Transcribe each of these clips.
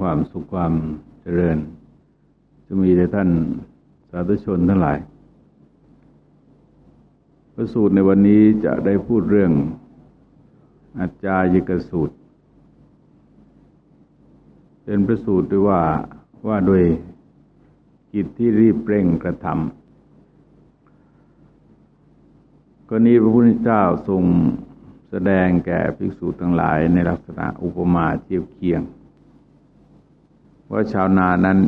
ความสุขความเจริญ จะมีแด่ท่านสาธุชนทั้งหลาย พระสูตรในวันนี้จะได้พูดเรื่องอาจายิกสูตร เป็นพระสูตรด้วยว่าว่าโดยกิจที่รีบเร่งกระทำก็นี้พระพุทธเจ้าทรงแสดงแก่ภิกษุทั้งหลายในลักษณะอุปมาเทียบเคียง ว่าชาวนานั้น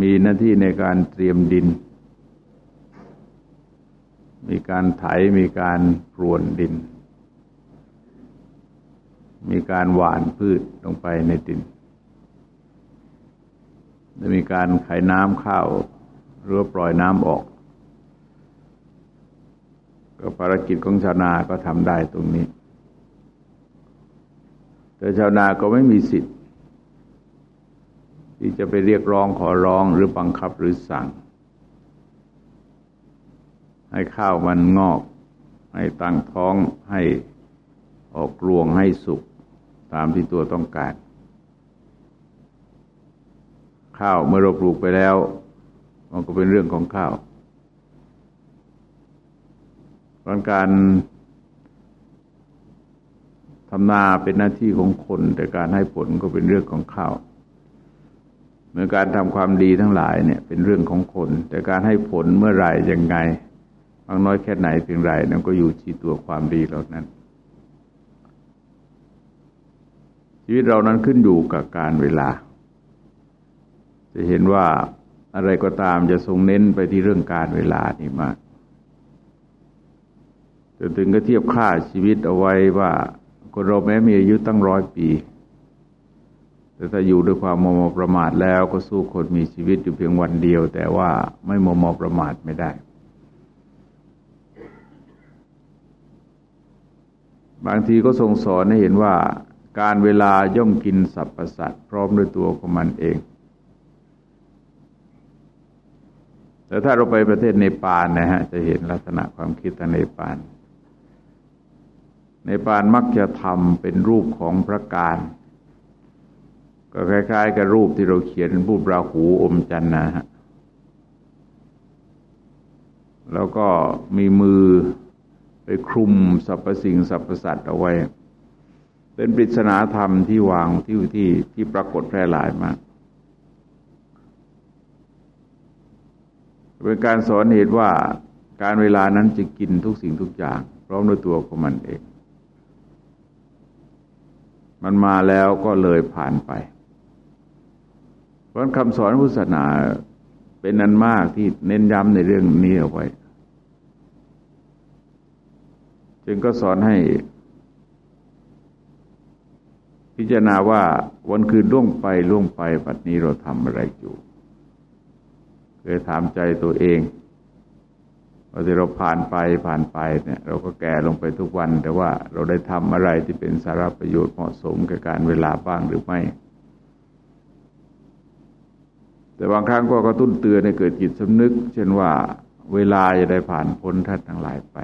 มีหน้าที่ในการเตรียมดิน มีการไถมีการปรวนดิน มีการหว่านพืชลงไปในดินและมีการไขน้ำข้าวหรือปล่อยน้ำออกก็ภารกิจของชาวนาก็ทำได้ตรงนี้ แต่ชาวนาก็ไม่มีสิทธิ์ ที่จะไปเรียกร้องขอร้องหรือบังคับหรือสั่ง ให้ข้าวมันงอก ให้ตั้งท้องให้ออกรวงให้สุกตามที่ตัวต้องการ ข้าวเมื่อเราปลูกไปแล้ว มันก็เป็นเรื่องของข้าวรการทำนาเป็นหน้าที่ของคน แต่การให้ผลก็เป็นเรื่องของข้าว เมื่อการทำความดีทั้งหลายเนี่ยเป็นเรื่องของคน แต่การให้ผลเมื่อไรยังไงบางน้อยแค่ไหนเพียงไรนั่นก็อยู่ที่ตัวความดีเหล่านั้น ชีวิตเรานั้นขึ้นอยู่กับการเวลา จะเห็นว่าอะไรก็ตามจะทรงเน้นไปที่เรื่องการเวลานี่มากจนถึงก็เทียบค่าชีวิตเอาไว้ว่าคนเราแม้มีอายุตั้งร้อยปี แต่ถ้าอยู่ด้วยความมมประมาทแล้วก็สู้คนมีชีวิตอยู่เพียงวันเดียว แต่ว่าไม่มมประมาทไม่ได้ บางทีก็ทรงสอนให้เห็นว่าการเวลาย่อมกินสรรพสัตว์พร้อมด้วยตัวของมันเอง แต่ถ้าเราไปประเทศเนปาลนะฮะจะเห็นลักษณะความคิดทางเนปาลในปานมักจะทำเป็นรูปของพระการ ก็คล้าย ๆ กับรูปที่เราเขียนรูปราหูอมจันนะฮะแล้วก็มีมือไปคลุมสรรพสิ่งสรรพสัตว์เอาไว้ เป็นปริศนาธรรมที่วางที่ที่ที่ปรากฏแพร่หลายมาก เป็นการสอนเหตุว่าการเวลานั้นจะกินทุกสิ่งทุกอย่าง พร้อมด้วยตัวของมันเอง มันมาแล้วก็เลยผ่านไป เพราะคำสอนพุทธศาสนาเป็นนันมากที่เน้นย้ำในเรื่องนี้เอาไว้ จึงก็สอนให้ พิจารณาว่าวันคืนล่วงไปล่วงไปปัจนี้เราทำอะไรอยู่เคยถามใจตัวเองพอที่เราผ่านไปผ่านไปเนี่ย เราก็แก่ลงไปทุกวัน แต่ว่าเราได้ทำอะไรที่เป็นสาระประโยชน์เหมาะสมกับการเวลาบ้างหรือไม่ แต่บางครั้งก็กระตุ้นเตือนให้เกิดจิตสำนึก เช่นว่าเวลาจะได้ผ่านพ้นท่านทั้งหลายไป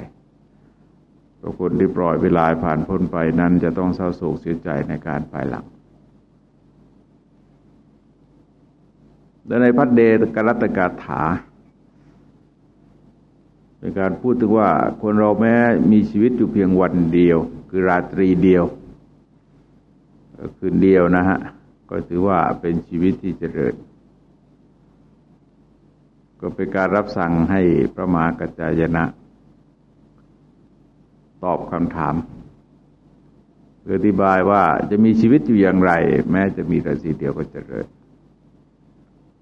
ก็คนที่ปล่อยเวลาผ่านพ้นไปนั้น จะต้องเศร้าโศกเสียใจในการภายหลังและในพัฒเดกรัตกาถาเป็นการพูดถึงว่าคนเราแม้มีชีวิตอยู่เพียงวันเดียว คือราตรีเดียวคืนเดียวนะฮะ ก็ถือว่าเป็นชีวิตที่เจริญ ก็เป็นการรับสั่งให้พระมหากัจจายนะ ตอบคำถามอธิบายว่าจะมีชีวิตอยู่อย่างไร แม้จะมีราตรีเดียวก็จเจริญ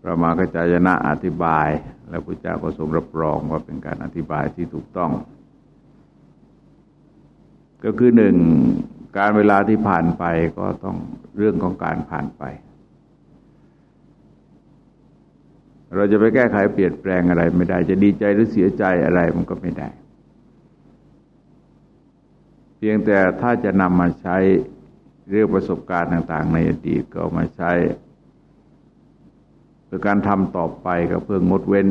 พระมหากจายนะอธิบาย แล้วพระเจ้าก็ทรงรับรองว่าเป็นการอธิบายที่ถูกต้อง ก็คือหนึ่งการเวลาที่ผ่านไปก็ต้องเรื่องของการผ่านไป เราจะไปแก้ไขเปลี่ยนแปลงอะไรไม่ได้ จะดีใจหรือเสียใจอะไรมันก็ไม่ได้ เพียงแต่ถ้าจะนำมาใช้เรื่องประสบการณ์ต่าง ๆ ในอดีตก็มาใช้เพื่อการทำต่อไปก็เพื่องดเว้น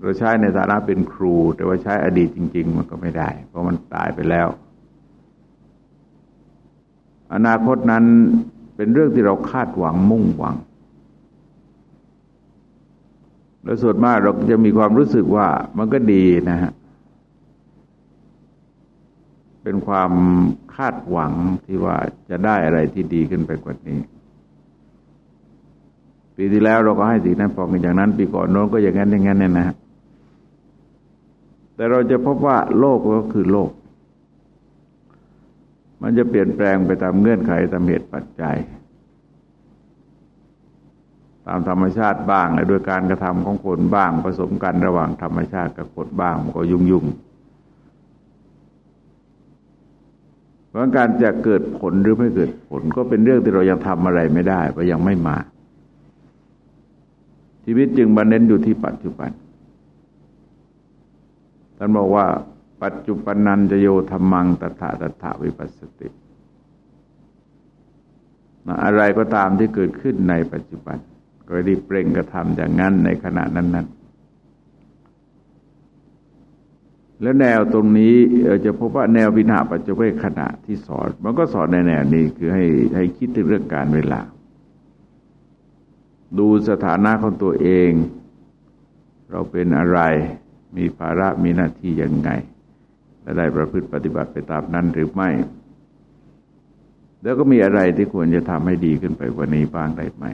เราใช้ในฐานะเป็นครู แต่ว่าใช้อดีตจริง ๆ มันก็ไม่ได้ เพราะมันตายไปแล้ว อนาคตนั้น เป็นเรื่องที่เราคาดหวังมุ่งหวัง และส่วนมากเราจะมีความรู้สึกว่ามันก็ดีนะฮะ เป็นความคาดหวังที่ว่าจะได้อะไรที่ดีขึ้นไปกว่านี้ ปีที่แล้วเราก็ให้สิ่งนั้นพอกันอย่างนั้น ปีก่อนโน้นก็อย่างนั้นอย่างนั้นเนี่ยนะ แต่เราจะพบว่าโลกก็คือโลก มันจะเปลี่ยนแปลงไปตามเงื่อนไขตามเหตุปัจจัย ตามธรรมชาติบ้างและด้วยการกระทำของคนบ้างผสมกันระหว่างธรรมชาติกับคนบ้างมันก็ยุ่งยุ่งเพราะการจะเกิดผลหรือไม่เกิดผล ก็เป็นเรื่องที่เรายังทำอะไรไม่ได้เพราะยังไม่มา ชีวิตจึงบันเน้นอยู่ที่ปัจจุบันท่านบอกว่า ปัจจุปนันจะโยธรรมังตถาตถาวิปัสสติ อะไรก็ตามที่เกิดขึ้นในปัจจุบัน ก็รีบเปล่งกระทำอย่างนั้นในขณะนั้น ๆแล้วแนวตรงนี้จะพบว่าแนวพินาปัจจุบันขณะที่สอนมันก็สอนในแนวนี้คือให้ให้คิดถึงเรื่องการเวลา ดูสถานะของตัวเอง เราเป็นอะไรมีภาระมีหน้าที่ยังไง และได้ประพฤติปฏิบัติไปตามนั้นหรือไม่ แล้วก็มีอะไรที่ควรจะทำให้ดีขึ้นไปกว่านี้บ้างได้ไหม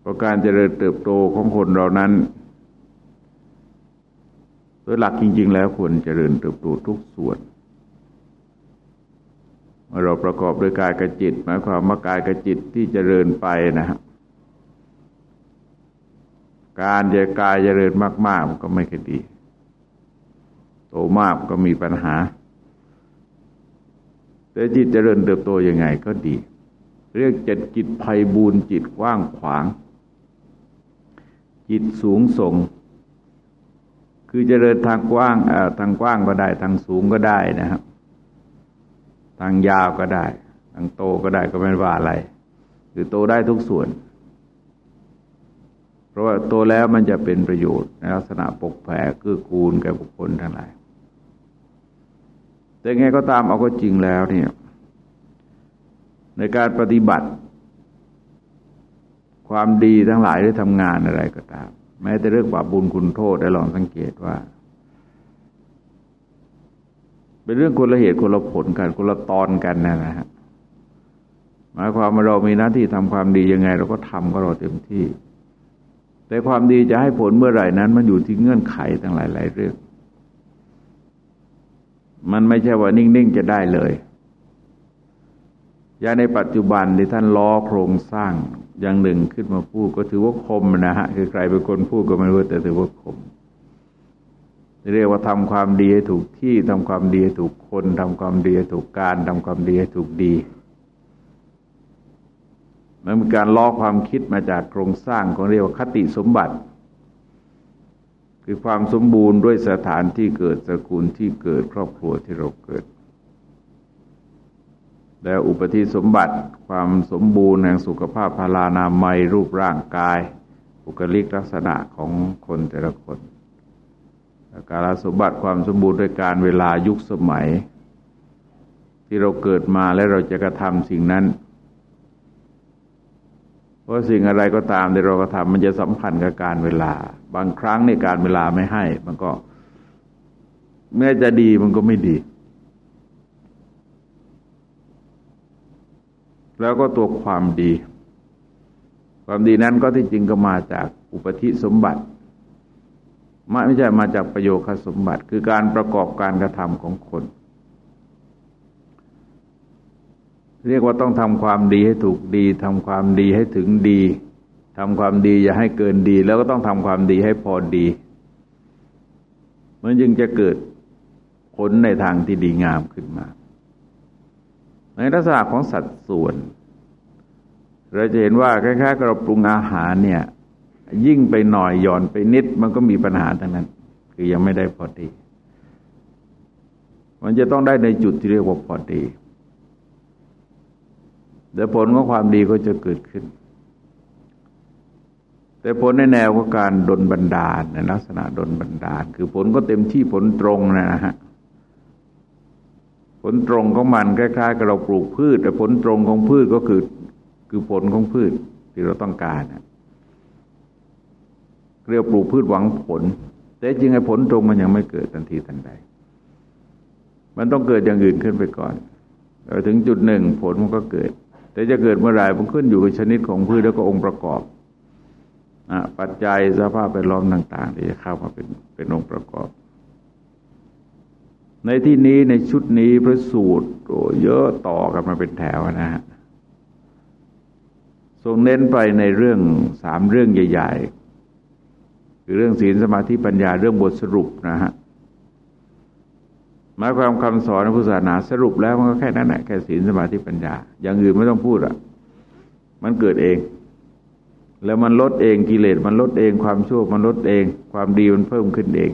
เพราะการเจริญเติบโตของคนเรานั้นโดยหลักจริง ๆ แล้วควรเจริญเติบโตทุกส่วนเมื่อเราประกอบด้วยกายกับจิตหมายความว่ากายกับจิตที่เจริญไปนะฮะการจะกายเจริญมากๆก็ไม่ค่อยดี โตมากก็มีปัญหา แต่จิตเจริญเติบโตยังไงก็ดี เรียกจิตจิตภัยบูนจิตกว้างขวาง จิตสูงส่ง คือเจริญทางกว้างทางกว้างก็ได้ ทางสูงก็ได้นะครับ ทางยาวก็ได้ ทางโตก็ได้ก็ไม่ว่าอะไร คือโตได้ทุกส่วน เพราะว่าโตแล้วมันจะเป็นประโยชน์ในลักษณะปกแผ่คือกูลแก่บุคคลทั้งหลาย แต่ไงก็ตามเอาก็จริงแล้วเนี่ยในการปฏิบัติ ความดีทั้งหลายได้ทำงานอะไรก็ตาม แม้แต่เรื่องบาปบุญคุณโทษได้ลองสังเกตว่า เป็นเรื่องคนละเหตุคนละผลกันคนละตอนกันนะนะฮะหมายความว่าเรามีหน้าที่ทำความดียังไง เราก็ทำก็เราเต็มที่ แต่ความดีจะให้ผลเมื่อไหร่นั้น มันอยู่ที่เงื่อนไขทั้งหลายหลายเรื่อง มันไม่ใช่ว่านิ่ง ๆ จะได้เลยอย่างในปัจจุบันที่ท่านล้อโครงสร้างอย่างหนึ่งขึ้นมาพูดก็ถือว่าคมนะฮะคือใครเป็นคนพูดก็ไม่รู้แต่ถือว่าคมเรียกว่าทำความดีให้ถูกที่ทำความดีให้ถูกคนทำความดีให้ถูกการทำความดีให้ถูกดีมันเป็นการล้อความคิดมาจากโครงสร้างของเรียกว่าคติสมบัติ คือความสมบูรณ์ด้วยสถานที่เกิดสกุลที่เกิดครอบครัวที่เราเกิด แล้วอุปธิสมบัติความสมบูรณ์แห่งสุขภาพพารานามัยรูปร่างกายบุคลิกลักษณะของคนแต่ละคนการสมบัติความสมบูรณ์ด้วยการเวลายุคสมัย ที่เราเกิดมาและเราจะกระทำสิ่งนั้น พราะสิ่งอะไรก็ตามที่เราก็ทำมันจะสัมพันธ์กับการเวลา บางครั้งในการเวลาไม่ให้ มันก็ แม้จะดีมันก็ไม่ดี แล้วก็ตัวความดี ความดีนั้นก็ที่จริงก็มาจากอุปธิสมบัติไม่ใช่มาจากประโยคสมบัติ คือการประกอบการกระทำของคน เรียกว่าต้องทำความดีให้ถูกดีทำความดีให้ถึงดีทำความดีอย่าให้เกินดี แล้วก็ต้องทำความดีให้พอดี มันจึงจะเกิดผลในทางที่ดีงามขึ้นมา ในลักษณะของสัดส่วน เราจะเห็นว่าคล้ายๆกับเราปรุงอาหารเนี่ย ยิ่งไปหน่อยหย่อนไปนิด มันก็มีปัญหาทั้งนั้น คือยังไม่ได้พอดี มันจะต้องได้ในจุดที่เรียกว่าพอดี แต่ผลของความดีก็จะเกิดขึ้น แต่ผลในแนวของการดลบันดาลในลักษณะดลบันดาล คือผลก็เต็มที่ผลตรงนะฮะผลตรงของมันคล้ายๆกับเราปลูกพืช แต่ผลตรงของพืชก็คือคือผลของพืชที่เราต้องการเรียกปลูกพืชหวังผล แต่จริงไอ้ผลตรงมันยังไม่เกิดทันทีทันใด มันต้องเกิดอย่างอื่นขึ้นไปก่อนถึงจุดหนึ่งผลมันก็เกิด แต่จะเกิดเมื่อไหร่มันขึ้นอยู่กับชนิดของพืชแล้วก็องค์ประกอบปัจจัยสภาพแวดล้อมต่าง ๆ ที่จะเข้ามาเป็นเป็นองค์ประกอบ ในที่นี้ในชุดนี้พระสูตรโอ้เยอะต่อกันมาเป็นแถวนะฮะทรงเน้นไปในเรื่องสามเรื่องใหญ่ ๆ คือเรื่องศีลสมาธิปัญญาเรื่องบทสรุปนะฮะ หมายความคำสอนในพุทธศาสนาสรุปแล้วมันก็แค่นั้นแหละแค่ศีลสมาธิปัญญา อย่างอื่นไม่ต้องพูดอะ มันเกิดเอง แล้วมันลดเองกิเลสมันลดเอง ความชั่วมันลดเอง ความดีมันเพิ่มขึ้นเอง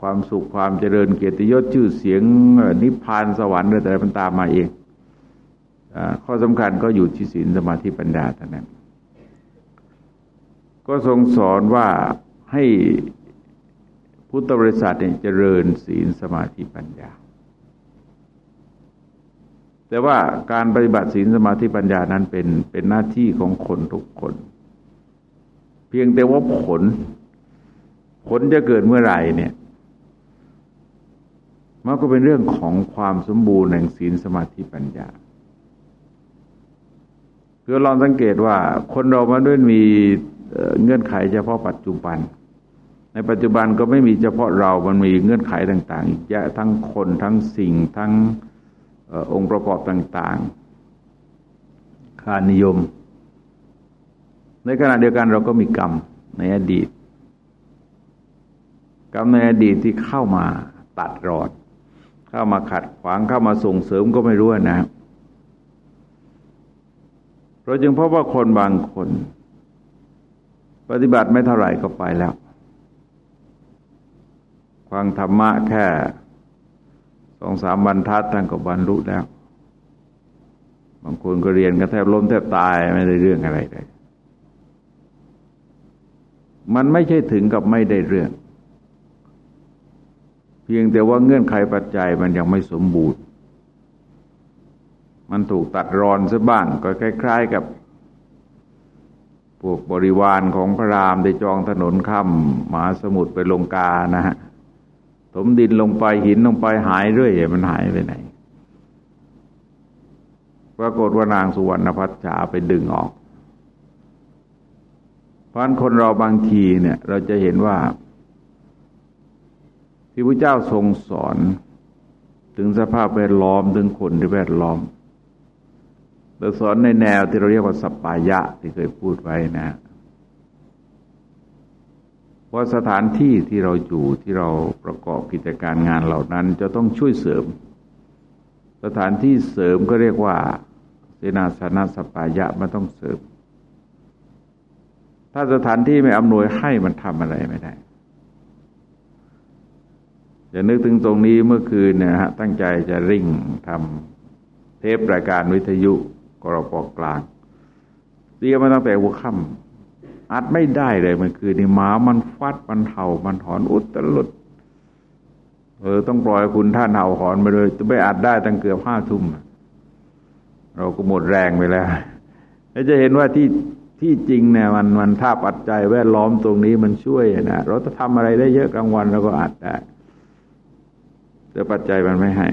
ความสุขความเจริญเกียรติยศชื่อเสียงนิพพานสวรรค์อะไรมันตามมาเองข้อสำคัญก็อยู่ที่ศีลสมาธิปัญญาเท่านั้น ก็ทรงสอนว่าให้ พุทธบริษัทเนี่ยเจริญศีลสมาธิปัญญา แต่ว่าการปฏิบัติศีลสมาธิปัญญานั้นเป็นเป็นหน้าที่ของคนทุกคน เพียงแต่ว่าผล ผลจะเกิดเมื่อไหร่เนี่ยมันก็เป็นเรื่องของความสมบูรณ์แห่งศีลสมาธิปัญญาคือลองสังเกตว่าคนเรามันด้วยมีเงื่อนไขเฉพาะปัจจุบัน ในปัจจุบันก็ไม่มีเฉพาะเรา มันมีเงื่อนไขต่างๆอีกเยอะทั้งคนทั้งสิ่งทั้งอองค์ประกอบต่างๆ ค่านิยม ในขณะเดียวกันเราก็มีกรรมในอดีต กรรมในอดีตที่เข้ามาตัดรอดเข้ามาขัดขวางเข้ามาส่งเสริมก็ไม่รู้นะ เราจึงพบว่าคนบางคน ปฏิบัติไม่เท่าไหร่ก็ไปแล้ว ฟังธรรมะแค่สองสามบรรทัดท่านก็บรรลุแล้ว บางคนก็เรียนก็แทบล้มแทบตายไม่ได้เรื่องอะไรเลย มันไม่ใช่ถึงกับไม่ได้เรื่อง เพียงแต่ว่าเงื่อนไขปัจจัยมันยังไม่สมบูรณ์ มันถูกตัดรอนซะบ้าง ก็คล้าย ๆกับพวกบริวารของพระรามได้จองถนนข้ามมหาสมุทรไปลงกานะฮะ ถมดินลงไปหินลงไปหายเรื่อยมันหายไปไหนปรากฏว่านางสุวรรณพัชชาไปดึงออก เพราะคนเราบางทีเนี่ย เราจะเห็นว่า ที่พระเจ้าทรงสอน ถึงสภาพแวดล้อมถึงคนที่แวดล้อมเราสอนในแนวที่เราเรียกว่าสัปปายะที่เคยพูดไว้นะ ว่าสถานที่ที่เราอยู่ที่เราประกอบกิจการงานเหล่านั้น จะต้องช่วยเสริม สถานที่เสริมก็เรียกว่าเสนาสนะสปายะมันต้องเสริม ถ้าสถานที่ไม่อำนวยให้มันทำอะไรไม่ได้จะนึกถึงตรงนี้เมื่อคืนเนี่ยฮะตั้งใจจะริ่งทำเทปรายการวิทยุกรปกลางเตรียมมาตั้งแต่หัวค่ำ อัดไม่ได้เลยมันคือนี่หมามันฟัดมันเห่ามันหอนอุตลุดเออต้องปล่อยคุณท่านเห่าหอนไปเลยจะไม่อัดได้ตั้งเกือบห้าทุ่มเราก็หมดแรงไปแล้วแล้วจะเห็นว่าที่ที่จริงเนี่ยมันมันท่าปัจจัยแวดล้อมตรงนี้มันช่วยนะเราจะทำอะไรได้เยอะกลางวันเราก็อัดได้แต่ปัจจัยมันไม่ให้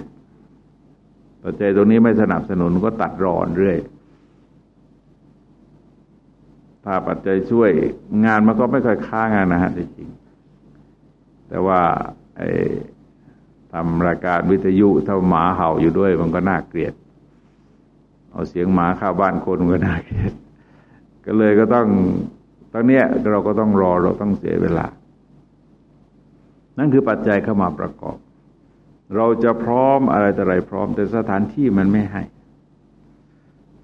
ปัจจัยตรงนี้ไม่สนับสนุนก็ตัดรอนเรื่อย ถ้าปัจจัยช่วยงานมันก็ไม่ค่อยค้างานนะฮะจริง แต่ว่าทำรายการวิทยุถ้าหมาเห่าอยู่ด้วย มันก็น่าเกลียด เอาเสียงหมาเข้าบ้านคนก็น่าเกลียด ก็เลยก็ต้องตอนนี้เราก็ต้องรอเราต้องเสียเวลา นั่นคือปัจจัยเข้ามาประกอบ เราจะพร้อมอะไรแต่ไรพร้อม แต่สถานที่มันไม่ให้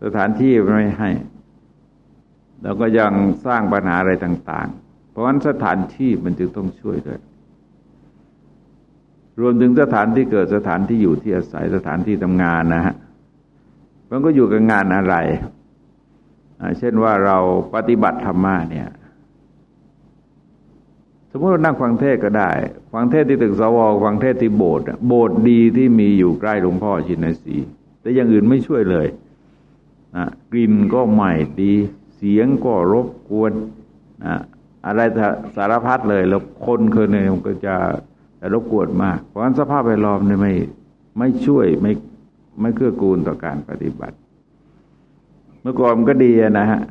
สถานที่มันไม่ให้ เราก็ยังสร้างปัญหาอะไรต่าง ๆ เพราะฉะนั้นสถานที่มันจึงต้องช่วยด้วย รวมถึงสถานที่เกิดสถานที่อยู่ที่อาศัยสถานที่ทำงานนะฮะมันก็อยู่กับงานอะไร เช่นว่าเราปฏิบัติธรรมะเนี่ยสมมติเรานั่งฟังเทศก็ได้ ฟังเทศที่ตึกสวฟังเทศที่โบสถ์โบสถ์ดีที่มีอยู่ใกล้หลวงพ่อชินสีแต่อย่างอื่นไม่ช่วยเลยนะกลิ่นก็ใหม่ดี เสียงก็รบกวนนะอะไรสารพัดเลยแล้วคนเคยเนี่ยมันก็จะจะรบกวนมาก เพราะฉะนั้นสภาพแวดล้อมเนี่ยไม่ไม่ช่วยไม่ไม่เกื้อกูลต่อการปฏิบัติ เมื่อก่อนมันก็ดีนะฮะ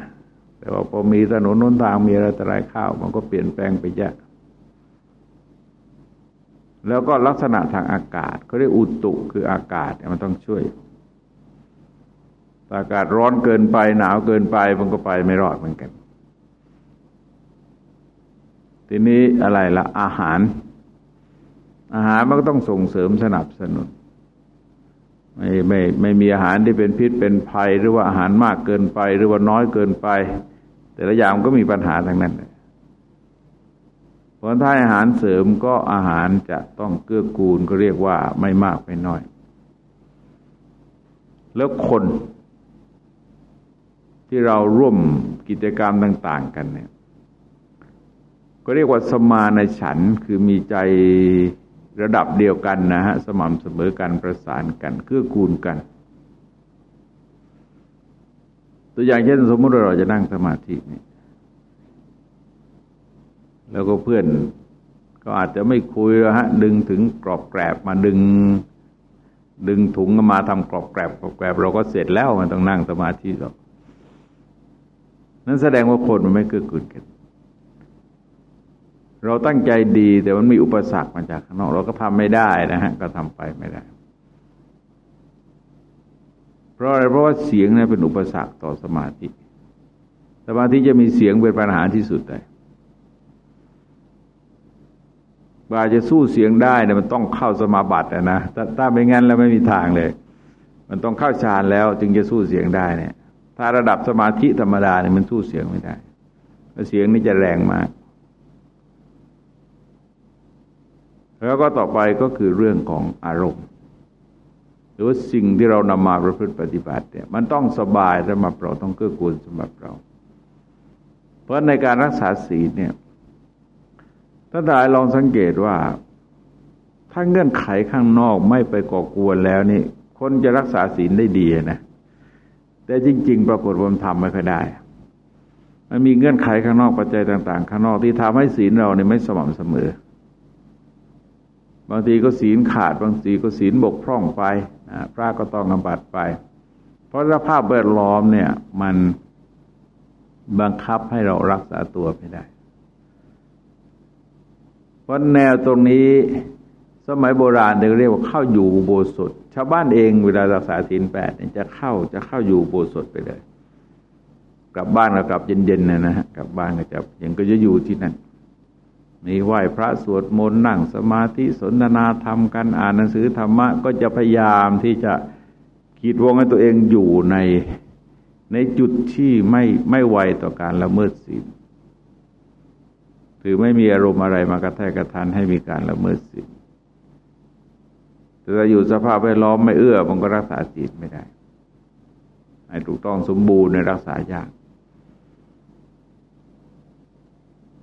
แต่ว่าพอมีถนนน้นทางมีอะไรต่ออะไรข้าว มันก็เปลี่ยนแปลงไปเยอะแล้วก็ลักษณะทางอากาศเขาเรียกอุตุคืออากาศมันต้องช่วย อากาศร้อนเกินไปหนาวเกินไปมันก็ไปไม่รอดเหมือนกัน ทีนี้อะไรละอาหาร อาหารมันก็ต้องส่งเสริมสนับสนุนไม่ไม่ไม่มีอาหารที่เป็นพิษเป็นภัย หรือว่าอาหารมากเกินไป หรือว่าน้อยเกินไป แต่ละอย่างก็มีปัญหาทั้งนั้นเลยผลท้ายอาหารเสริมก็อาหารจะต้องเกื้อกูลก็เรียกว่าไม่มากไม่น้อย แล้วคน ที่เราร่วมกิจกรรมต่าง ๆ กันเนี่ย ก็เรียกว่าสมาในฉันคือมีใจระดับเดียวกันนะฮะ สม่ำเสมอกันประสานกันเกื้อกูลกัน ตัวอย่างเช่นสมมติเราจะนั่งสมาธิเนี่ยแล้วก็เพื่อนก็อาจจะไม่คุยแล้วฮะ ดึงถึงกรอบแกรบมาดึง ดึงถุงมาทำกรอบแกรบกรอบแกรบเราก็เสร็จแล้วมันต้องนั่งสมาธิหรอก นั่นแสดงว่าคนมันไม่เกื้อกูลกัน เราตั้งใจดีแต่มันมีอุปสรรคมาจากข้างนอก เราก็ทำไม่ได้นะฮะก็ทำไปไม่ได้ เพราะอะไรเพราะว่าเสียงนี่เป็นอุปสรรคต่อสมาธิ สมาธิจะมีเสียงเป็นปัญหาที่สุดเลยกว่าจะสู้เสียงได้เนี่ยมันต้องเข้าสมาบัตินะถ้าไม่งั้นแล้วไม่มีทางเลย มันต้องเข้าฌานแล้ว จึงจะสู้เสียงได้เนี่ย ถ้าระดับสมาธิธรรมดาเนี่ยมันสู้เสียงไม่ได้เสียงนี่จะแรงมาก แล้วก็ต่อไปก็คือเรื่องของอารมณ์ หรือว่าสิ่งที่เรานำมาประพฤติปฏิบัติเนี่ยมันต้องสบายสำหรับเราต้องเกื้อกูลสำหรับเรา เพราะในการรักษาศีลเนี่ยถ้าได้ลองสังเกตว่า ถ้าเงื่อนไขข้างนอกไม่ไปก่อกวนแล้วนี่ คนจะรักษาศีลได้ดีนะ แต่จริง ๆ ปรากฏว่าทำไม่ค่อยได้ มันมีเงื่อนไขข้างนอกปัจจัยต่าง ๆ ข้างนอกที่ทำให้ศีลเราเนี่ยไม่สม่ำเสมอ บางทีก็ศีลขาด บางทีก็ศีลบกพร่องไปนะพระก็ต้องอบัตไป เพราะสภาพแวดล้อมเนี่ย มันบังคับให้เรารักษาตัวไม่ได้ เพราะแนวตรงนี้ สมัยโบราณเรียกว่าเข้าอยู่โบสถ ชาวบ้านเองเวลารักษาศีลแปดเนี่ยจะเข้าจะเข้าอยู่โบสถไปเลย กลับบ้านก็กลับเย็นๆนะนะฮะกลับบ้านก็จะยังก็จะอยู่ที่นั่น มีไหว้พระสวดมนต์นั่งสมาธิสนทนาธรรมกันอ่านหนังสือธรรมะก็จะพยายามที่จะขีดวงให้ตัวเองอยู่ในในจุดที่ไม่ไม่ไวต่อการละเมิดศีลคือไม่มีอารมณ์อะไรมากระแทกกระทันให้มีการละเมิดศีล แต่ถ้าอยู่สภาพแวดล้อมไม่เอื้อมันก็รักษาศีลไม่ได้ให้ถูกต้องสมบูรณ์ในรักษายาก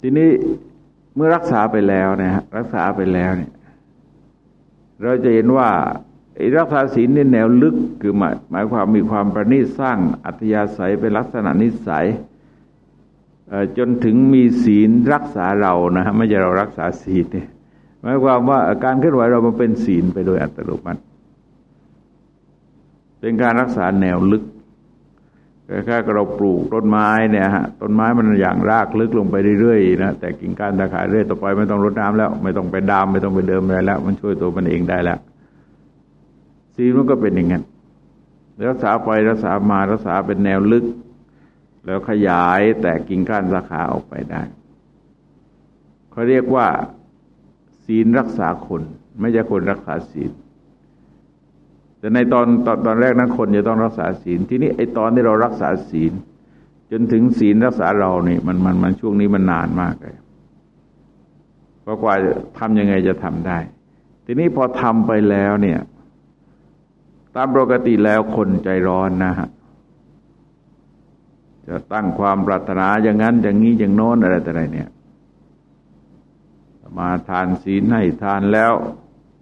ทีนี้เมื่อรักษาไปแล้วนะฮะรักษาไปแล้วเนี่ย เราจะเห็นว่ารักษาศีลในแนวลึกคือหมายหมายความมีความประณีตสร้างอัธยาศัยเป็นลักษณะนิสัยจนถึงมีศีลรักษาเรานะฮะไม่ใช่เรารักษาศีลเนี่ย หมายความว่าการเคลื่อนไหวเรามันเป็นศีลไปโดยอัตโนมัติ เป็นการรักษาแนวลึกแค่เราปลูกต้นไม้เนี่ยฮะต้นไม้มันอย่างรากลึกลงไปเรื่อยๆนะแต่กิ่งก้านตะขายเรื่อยต่อไปไม่ต้องรดน้ำแล้ว ไม่ต้องไปดามไม่ต้องไปเดิมอะไรแล้ว มันช่วยตัวมันเองได้แล้วศีลมันก็เป็นอย่างนั้นรักษาไปรักษามารักษาเป็นแนวลึก แล้วขยายแตกกิ่งก้านสาขาออกไปได้เขาเรียกว่า ศีลรักษาคน ไม่ใช่คนรักษาศีลแต่ในตอนตอนตอนแรกนั้นคนจะต้องรักษาศีล ที่นี้ไอตอนที่เรารักษาศีล จนถึงศีลรักษาเราเนี่ยมันมันมันช่วงนี้มันนานมากเลยเพราะกว่าทำยังไงจะทำได้ ทีนี้พอทำไปแล้วเนี่ย ตามปกติแล้วคนใจร้อนนะฮะจะตั้งความปรารถนาอย่างนั้นอย่างนี้อย่างโน้นอะไรแต่ไรเนี่ย มาทานศีลให้ทานแล้ว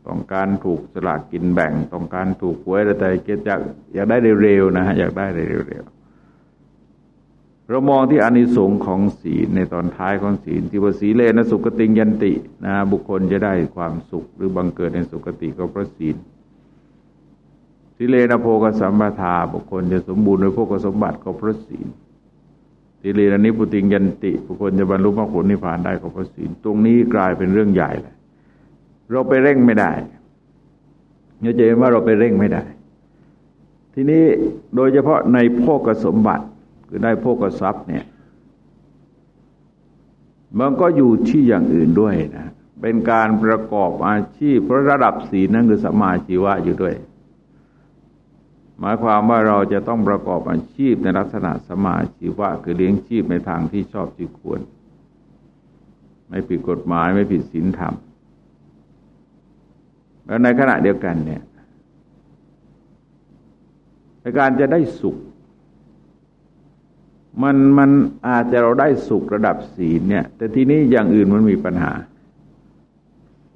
ต้องการถูกสลากกินแบ่ง ต้องการถูกหวยแต่เกิดจากอยากได้เร็วๆนะฮะอยากได้เร็วๆเรามองที่อานิสงส์ของศีลในตอนท้ายของศีลที่ว่าศีเลนะสุกติงยันตินะบุคคลจะได้ความสุขหรือบังเกิดในสุกติก็เพราะศีลศีเลนะโพกสัมปทาบุคคลจะสมบูรณ์ด้วยพวกสมบัติก็เพราะศีล ศีเลนะนิพุติงยันติบุคคลจะบรรลุมรรคผลนิพพานได้ก็เพราะศีลตรงนี้กลายเป็นเรื่องใหญ่เลยเราไปเร่งไม่ได้เราจะเห็นว่าเราไปเร่งไม่ได้ ทีนี้โดยเฉพาะในโภกสมบัติคือได้โภกทรัพย์เนี่ย มันก็อยู่ที่อย่างอื่นด้วยนะ เป็นการประกอบอาชีพเพราะระดับศีลนั่นคือสมาชีวะอยู่ด้วย หมายความว่าเราจะต้องประกอบอาชีพในลักษณะสมาชีวะคือเลี้ยงชีพในทางที่ชอบที่ควร ไม่ผิดกฎหมายไม่ผิดศีลธรรม แล้วในขณะเดียวกันเนี่ยในการจะได้สุข มันมันอาจจะเราได้สุขระดับศีลเนี่ย แต่ทีนี้อย่างอื่นมันมีปัญหา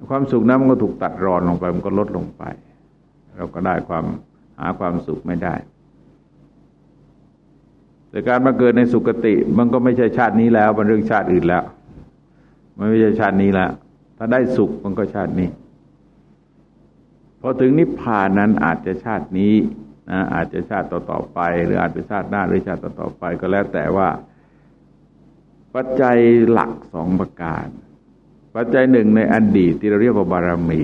ความสุขนั้นมันก็ถูกตัดรอนลงไปมันก็ลดลงไป เราก็ได้ความ หาความสุขไม่ได้ แต่การมาเกิดในสุคติ มันก็ไม่ใช่ชาตินี้แล้ว มันเรื่องชาติอื่นแล้ว มันไม่ใช่ชาตินี้แล้ว ถ้าได้สุขมันก็ชาตินี้ พอถึงนิพพานนั้นอาจจะชาตินี้นะอาจจะชาติต่อๆไป หรืออาจจะชาติหน้าหรือชาติต่อๆไป ก็แล้วแต่ว่า ปัจจัยหลักสองประการ ปัจจัยหนึ่งในอดีตที่เราเรียกว่าบารมี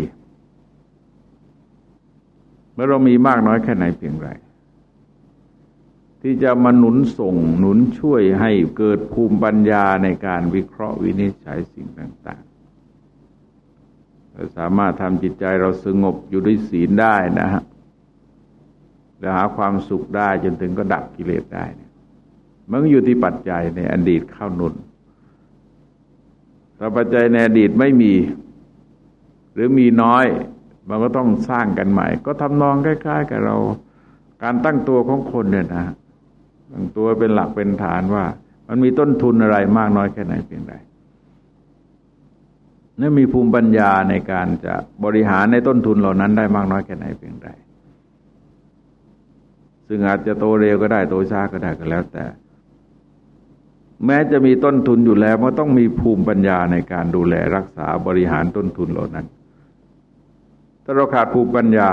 มื่อเรามีมากน้อยแค่ไหนเพียงไร ที่จะมาหนุนส่งหนุนช่วยให้เกิดภูมิปัญญาในการวิเคราะห์วินิจฉัยสิ่งต่างสามารถทำจิตใจเราสงบอยู่ด้วยศีลได้นะฮะแล้วหาความสุขได้จนถึงก็ดับกิเลสได้เนี่ยมันอยู่ที่ปัจจัยในอดีตเข้านุนถ้าปัจจัยในอดีตไม่มี หรือมีน้อย มันก็ต้องสร้างกันใหม่ ก็ทำนองคล้ายๆ กับเรา การตั้งตัวของคนเนี่ยนะตั้งตัวเป็นหลักเป็นฐานว่า มันมีต้นทุนอะไรมากน้อยแค่ไหนเพียงไรนี่มีภูมิปัญญาในการจะบริหารในต้นทุนเหล่านั้นได้มากน้อยแค่ไหนเพียงใดซึ่งอาจจะโตเร็วก็ได้โตช้าก็ได้ก็แล้วแต่ แม้จะมีต้นทุนอยู่แล้วก็ต้องมีภูมิปัญญาในการดูแลรักษาบริหารต้นทุนเหล่านั้น ถ้าเราขาดภูมิปัญญา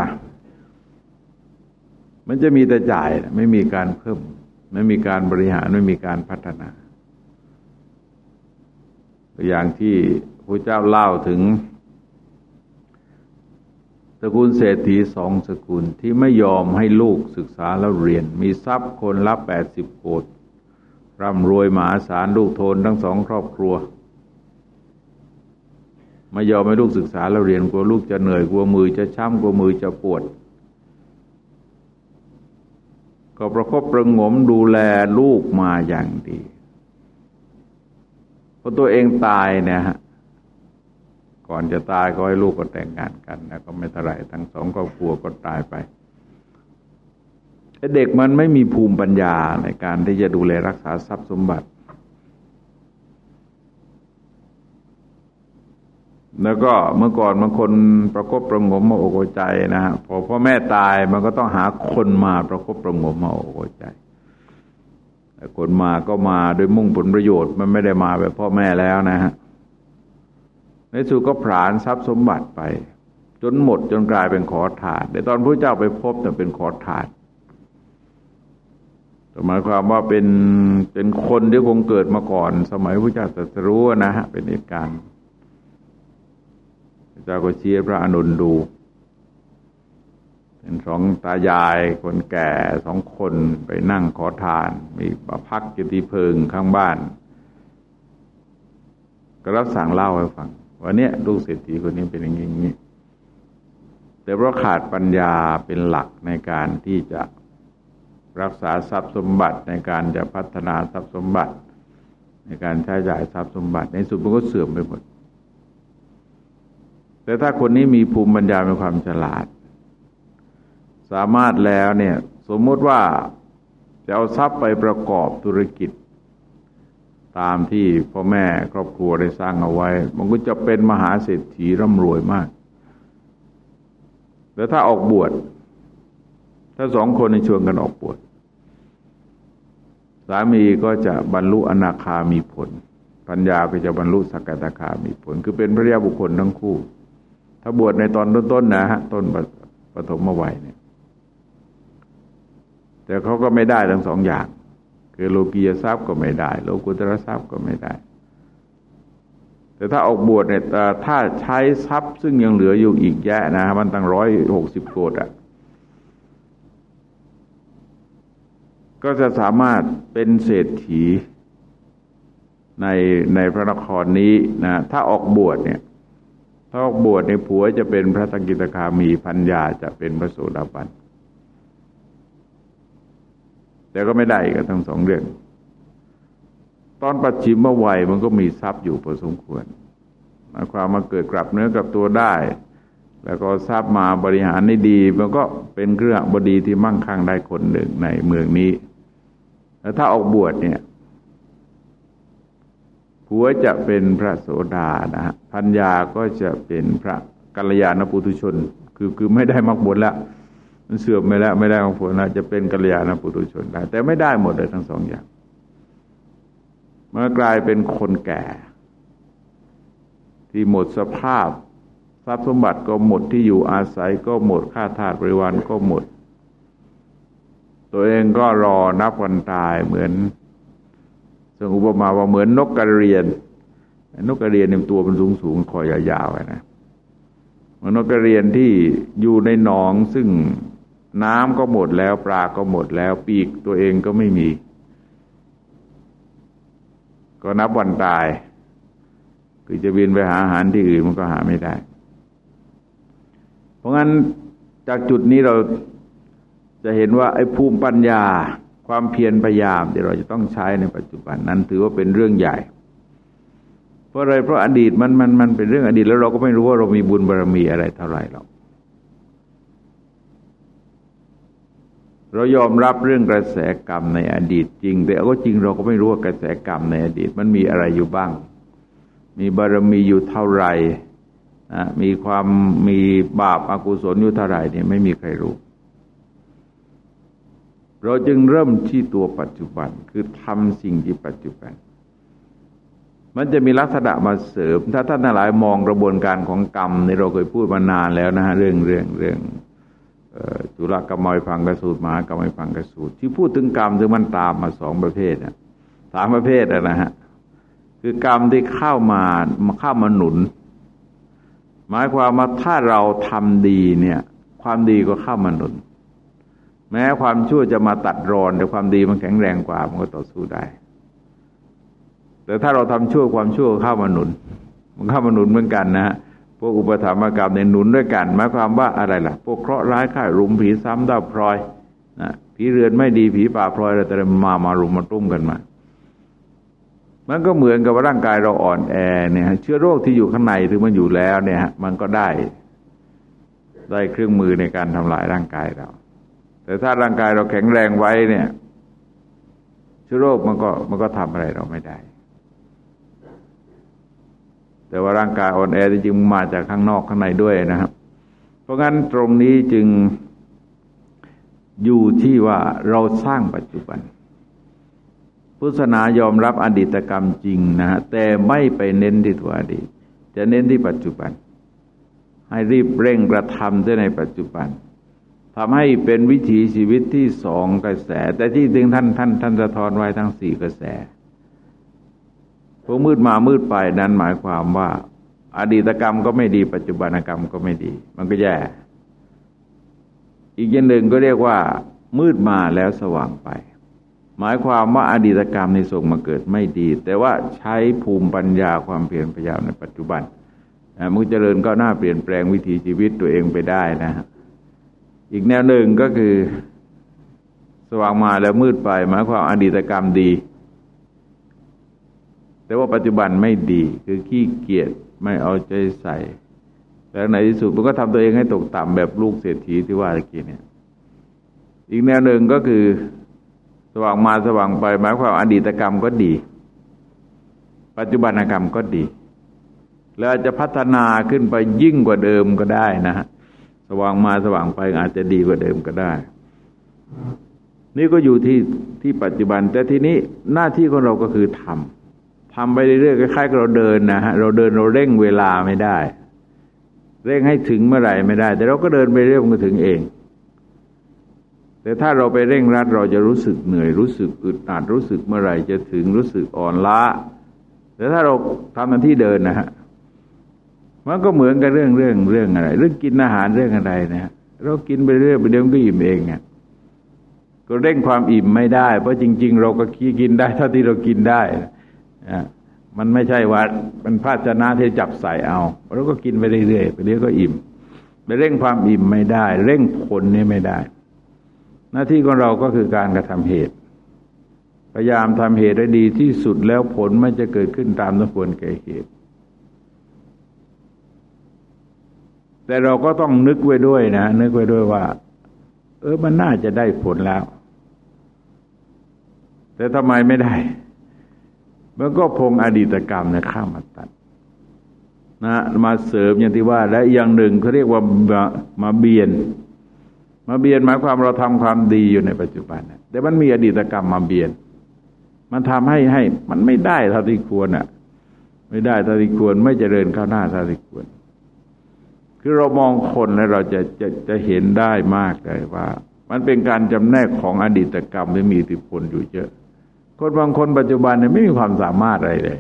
มันจะมีแต่จ่าย ไม่มีการเพิ่ม ไม่มีการบริหาร ไม่มีการพัฒนา อย่างที่พระเจ้าเล่าถึงสกุลเศรษฐีสองสกุลที่ไม่ยอมให้ลูกศึกษาแล้วเรียน มีทรัพย์คนละแปดสิบโกดร่ำรวยมหาศาลลูกโทนทั้งสองครอบครัว ไม่ยอมให้ลูกศึกษาแล้วเรียนกลัวลูกจะเหนื่อยกลัวมือจะช้ำกลัวมือจะปวด ก็ประคบประงมดูแลลูกมาอย่างดีพอตัวเองตายเนี่ยฮะก่อนจะตายก็ให้ลูกก็แต่งงานกันนะก็ไม่เท่าไรทั้งสองครอบครัวก็ตายไปเด็กมันไม่มีภูมิปัญญาในการที่จะดูแลรักษาทรัพย์สมบัติ แล้วก็เมื่อก่อนบางคนประคบประงมมาโอกใจนะฮะพอพ่อแม่ตายมันก็ต้องหาคนมาประคบประงมมาโอกใจแต่คนมาก็มาโดยมุ่งผลประโยชน์มันไม่ได้มาแบบพ่อแม่แล้วนะฮะในสุก็ผลาญทรัพย์สมบัติไป จนหมดจนกลายเป็นขอทานแต่ตอนพระเจ้าไปพบแต่เป็นขอทานหมายความว่าเป็นเป็นคนที่คงเกิดมาก่อน สมัยพระเจ้าตรัสรู้นะฮะเป็นเหตุการณ์ เจ้าก็เชียพระอนุนดู เป็นสองตายายคนแก่สองคนไปนั่งขอทาน มีประพักกิติเพิงข้างบ้าน ก็รับสั่งเล่าให้ฟังวันนี้ลูกเศรษฐีคนนี้เป็นอย่างนี้ แต่เพราะขาดปัญญาเป็นหลักในการที่จะรักษาทรัพย์สมบัติในการจะพัฒนาทรัพย์สมบัติ ในการใช้จ่ายทรัพย์สมบัติในสุดมันก็เสื่อมไปหมด แต่ถ้าคนนี้มีภูมิปัญญามีความฉลาด สามารถแล้วเนี่ยสมมติว่าจะเอาทรัพย์ไปประกอบธุรกิจ ตามที่พ่อแม่ครอบครัวได้สร้างเอาไว้ มันก็จะเป็นมหาเศรษฐีร่ำรวยมากแล้วถ้าออกบวชถ้าสองคนในชวนกันออกบวชสามีก็จะบรรลุอนาคามีผล ปัญญาก็จะบรรลุสักตาคามีผล คือเป็นพระยาบุคคลทั้งคู่ ถ้าบวชในตอนต้นๆนะฮะต้นปฐมวัยเนี่ยแต่เขาก็ไม่ได้ทั้งสองอย่าง คือโลกียทรัพย์ก็ไม่ได้ โลกุตรทรัพย์ก็ไม่ได้ แต่ถ้าออกบวชเนี่ยถ้าใช้ทรัพย์ซึ่งยังเหลืออยู่อีกแยะนะ มันตั้งร้อยหกสิบโกดอะ่ะก็จะสามารถเป็นเศรษฐีในในพระนครนี้นะถ้าออกบวชเนี่ย ถ้าออกบวชในผัวจะเป็นพระสกิตคามีพัญญาจะเป็นพระโสดาบันแต่ก็ไม่ได้กันทั้งสองเรื่อง ตอนปัจฉิมวัยมันก็มีทรัพย์อยู่พอสมควรหมายความมาเกิดกลับเนื้อกับตัวได้ แล้วก็ทรัพย์มาบริหารได้ดี มันก็เป็นเครื่องบดีที่มั่งคั่งได้คนหนึ่งในเมืองนี้ แล้วถ้าออกบวชเนี่ย ผัวจะเป็นพระโสดานะฮะพัญญาก็จะเป็นพระกัลยาณปุถุชน คือคือไม่ได้มรรคผลล้วมันเสื่อมไปแล้ว ไม่ได้มรรคผลล้วจะเป็นกัลยาณปุถุชนได้แต่ไม่ได้หมดเลยทั้งสองอย่างเมื่อกลายเป็นคนแก่ ที่หมดสภาพทรัพย์สมบัติก็หมดที่อยู่อาศัยก็หมดค่าทาสบริวารก็หมด ตัวเองก็รอนับวันตายเหมือน ซึ่งอุปมาว่าเหมือนนกกระเรียน นกกระเรียนเนี่ยตัวมันสูงสูงคอยยาวๆนะมันนกกระเรียนที่อยู่ในหนองซึ่งน้ำก็หมดแล้ว ปลาก็หมดแล้ว ปีกตัวเองก็ไม่มี ก็นับวันตาย คือจะบินไปหาอาหารที่อื่นมันก็หาไม่ได้ เพราะงั้นจากจุดนี้เราจะเห็นว่าไอ้ภูมิปัญญา ความเพียรพยายามที่เราจะต้องใช้ในปัจจุบันนั้น ถือว่าเป็นเรื่องใหญ่ เพราะอะไรเพราะอดีตมันมันมันเป็นเรื่องอดีต แล้วเราก็ไม่รู้ว่าเรามีบุญบารรมีอะไรเท่าไหร่หรอกเรายอมรับเรื่องกระแสกรรมในอดีตจริง แต่ก็จริงเราก็ไม่รู้ว่ากระแสกรรมในอดีต มันมีอะไรอยู่บ้าง มีบารมีอยู่เท่าไหร่นะมีความมีบาปอากุศลอยู่เท่าไหร่เนี่ยไม่มีใครรู้ เราจึงเริ่มที่ตัวปัจจุบันคือทำสิ่งที่ปัจจุบัน มันจะมีลักษณะมาเสริม ถ้าท่านหลายมองกระบวนการของกรรมในเราเคยพูดมานานแล้วนะฮะเรื่องเรื่องเรื่องจุลกรรมอยพังกระสูตรมหากรรมอยพังกระสูตร ที่พูดถึงกรรมซึ่งมันตามมาสองประเภทนะสามประเภทนะฮะคือกรรมที่เข้ามามาเข้ามาหนุน หมายความว่าถ้าเราทำดีเนี่ย ความดีก็เข้ามาหนุน แม้ความชั่วจะมาตัดรอน แต่ความดีมันแข็งแรงกว่ามันก็ต่อสู้ได้ แต่ถ้าเราทำชั่วความชั่วเข้ามาหนุน มันเข้ามาหนุนเหมือนกันนะฮะพวกอุปถัมภกรรมในหนุนด้วยกันหมายความว่าอะไรล่ะ พวกเคราะห์ร้ายข่ายรุมผีซ้ำดาวพลอยนะผีเรือนไม่ดีผีป่าพลอยอะไรแต่มามารุมมาตุ้มกันมามันก็เหมือนกับว่าร่างกายเราอ่อนแอเนี่ยเชื้อโรคที่อยู่ข้างในถึงมันอยู่แล้วเนี่ยมันก็ได้ ได้เครื่องมือในการทำลายร่างกายเรา แต่ถ้าร่างกายเราแข็งแรงไว้เนี่ยเชื้อโรคมันก็มันก็ทำอะไรเราไม่ได้ แต่ว่าร่างกายอ่อนแอจริงมาจากข้างนอกข้างในด้วยนะครับ เพราะงั้นตรงนี้จึงอยู่ที่ว่าเราสร้างปัจจุบัน พุทธศาสนายอมรับอดีตกรรมจริงนะฮะแต่ไม่ไปเน้นที่ตัวอดีต จะเน้นที่ปัจจุบัน ให้รีบเร่งกระทำในปัจจุบัน ทำให้เป็นวิถีชีวิตที่สองกระแส แต่ที่จริงท่านท่านท่านสะท้อนไว้ทั้งสี่กระแสพวกมืดมามืดไปนั้นหมายความว่า อดีตกรรมก็ไม่ดี ปัจจุบันกรรมก็ไม่ดี มันก็แย่ อีกอย่างหนึ่งก็เรียกว่า มืดมาแล้วสว่างไป หมายความว่าอดีตกรรมในส่งมาเกิดไม่ดี แต่ว่าใช้ภูมิปัญญาความเพียรพยายามในปัจจุบันมันเจริญก็น่าเปลี่ยนแปลงวิถีชีวิตตัวเองไปได้นะฮะ อีกแนวหนึ่งก็คือ สว่างมาแล้วมืดไปหมายความอดีตกรรมดี แต่ว่าปัจจุบันไม่ดีคือขี้เกียจไม่เอาใจใส่ แล้วในที่สุดมันก็ทำตัวเองให้ตกต่ำแบบลูกเศรษฐีที่ว่าตะกี้เนี่ย อีกแนวหนึ่งก็คือ สว่างมาสว่างไปหมายความอดีตกรรมก็ดี ปัจจุบันกรรมก็ดี แล้วจะพัฒนาขึ้นไปยิ่งกว่าเดิมก็ได้นะฮะ สว่างมาสว่างไปอาจจะดีกว่าเดิมก็ได้ นี่ก็อยู่ที่ที่ปัจจุบัน แต่ทีนี้หน้าที่ของเราก็คือทำทำไปเรื่อยๆคล้ายๆกับเราเดินนะฮะเราเดินเราเร่งเวลาไม่ได้ เร่งให้ถึงเมื่อไหร่ไม่ได้ แต่เราก็เดินไปเรื่อยมันก็ถึงเอง แต่ถ้าเราไปเร่งรัดเราจะรู้สึกเหนื่อยรู้สึกอึดอัดรู้สึกเมื่อไหร่จะถึงรู้สึกอ่อนล้าแต่ถ้าเราทำมันที่เดินนะฮะ มันก็เหมือนกับเรื่องเรื่องเรื่องอะไร เรื่องกินอาหารเรื่องอะไรนะฮะเรากินไปเรื่อยไปเดี๋ยวก็อิ่มเองเนี่ยก็เร่งความอิ่มไม่ได้ เพราะจริง ๆ เราก็ขี้กินได้เท่าที่เรากินได้อะมันไม่ใช่ว่ามันภาชนะที่จับใส่เอาเราก็กินไปเรื่อยๆไปเรื่อยก็อิ่มไปเร่งความอิ่มไม่ได้ เร่งผลนี่ไม่ได้ หน้าที่ของเราก็คือการกระทำเหตุ พยายามทำเหตุได้ดีที่สุดแล้วผลมันจะเกิดขึ้นตามสมควรแก่เหตุ แต่เราก็ต้องนึกไว้ด้วยนะ นึกไว้ด้วยว่า เออมันน่าจะได้ผลแล้ว แต่ทำไมไม่ได้ มันก็พงอดีตกรรมเนี่ยข้ามาตัดนะมาเสริมอย่างที่ว่า และอย่างหนึ่งเขาเรียกว่ามามาเบียน มาเบียนหมายความเราทำความดีอยู่ในปัจจุบันแต่มันมีอดีตกรรมมาเบียน มันทำให้ให้ มันไม่ได้เท่าที่ควรอะ ไม่ได้เท่าที่ควร ไม่เจริญข้าวหน้าเท่าที่ควร คือเรามองคนแล้วเราจะจะจะเห็นได้มากเลยว่า มันเป็นการจำแนกของอดีตกรรมที่มีอิทธิพลอยู่เยอะ คนบางคนปัจจุบันเนี่ยไม่มีความสามารถอะไรเลย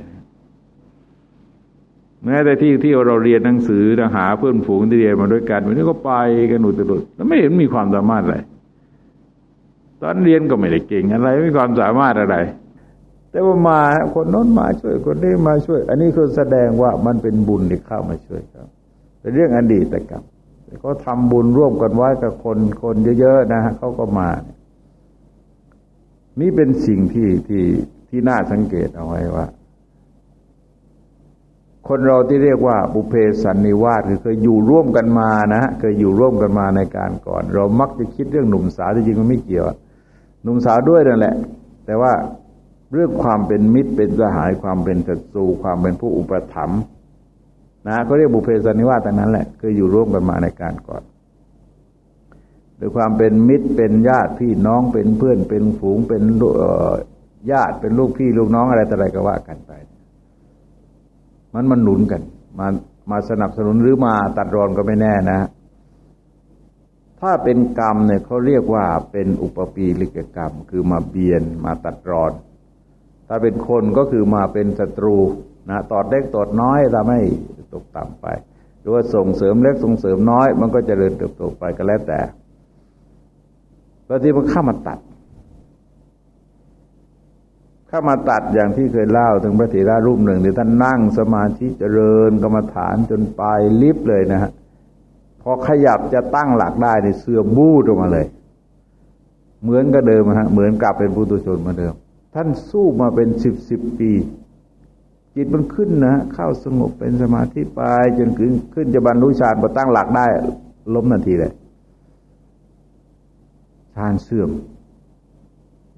แม้แต่ที่ที่เราเรียนหนังสือหาเพื่อนฝูงที่เรียนมาด้วยกันวันนี้ก็ไปกันอุตรุดแล้วไม่เห็นมีความสามารถอะไรตอนเรียนก็ไม่ได้เก่งอะไรไม่มีความสามารถอะไร แต่ว่ามาคนโน้นมาช่วยคนนี้มาช่วย อันนี้คือแสดงว่ามันเป็นบุญที่เข้ามาช่วยครับ เป็นเรื่องอดีตกรรมเขาทำบุญร่วมกันไว้กับคนคนเยอะๆนะฮะเขาก็มา นี่เป็นสิ่งที่ที่ที่น่าสังเกตเอาไว้ว่า คนเราที่เรียกว่าบุเพสันนิวาสคือเคยอยู่ร่วมกันมานะฮะเคยอยู่ร่วมกันมาในการก่อน เรามักจะคิดเรื่องหนุ่มสาวจริงๆมันไม่เกี่ยวหนุ่มสาวด้วยนั่นแหละ แต่ว่าเรื่องความเป็นมิตรเป็นสหายความเป็นศัตรูความเป็นผู้อุปถัมภ์ นะเขาเรียกบุเพสนนิวาสแต่นั้นแหละคืออยู่ร่วมกันมาในการก่อนโดยความเป็นมิตรเป็นญาติพี่น้องเป็นเพื่อนเป็นฝูงเป็นญาติเป็นลูกพี่ลูกน้องอะไรต่ออะไรก็ว่ากันไป มันมันหนุนกัน มามาสนับสนุนหรือมาตัดรอนก็ไม่แน่นะ ถ้าเป็นกรรมเนี่ยเขาเรียกว่าเป็นอุปปีลิกกรรม คือมาเบียนมาตัดรอน ถ้าเป็นคนก็คือมาเป็นศัตรู นะตอดเล็กตอดน้อยทำให้ตกต่ำไป หรือว่าส่งเสริมเล็กส่งเสริมน้อย มันก็จเจริญเติบโตไปก็แล้วแต่บางทีมันเข้ามาตัด เข้ามาตัดอย่างที่เคยเล่าถึงพระเถระรูปหนึ่งที่ท่านนั่งสมาธิเจริญกรรมฐานจนปลายลิฟเลยนะฮะพอขยับจะตั้งหลักได้ในเสื้อบูดออกมาเลย เหมือนกับเดิมฮะเหมือนกลับเป็นผู้ตุชนมาเดิม ท่านสู้มาเป็นสิบสิบปี จิตมันขึ้นนะเข้าสงบเป็นสมาธิไปจนขึ้นขึ้นจะบรรลุฌานพอตั้งหลักได้ ล้มทันทีเลยฌานเสื่อม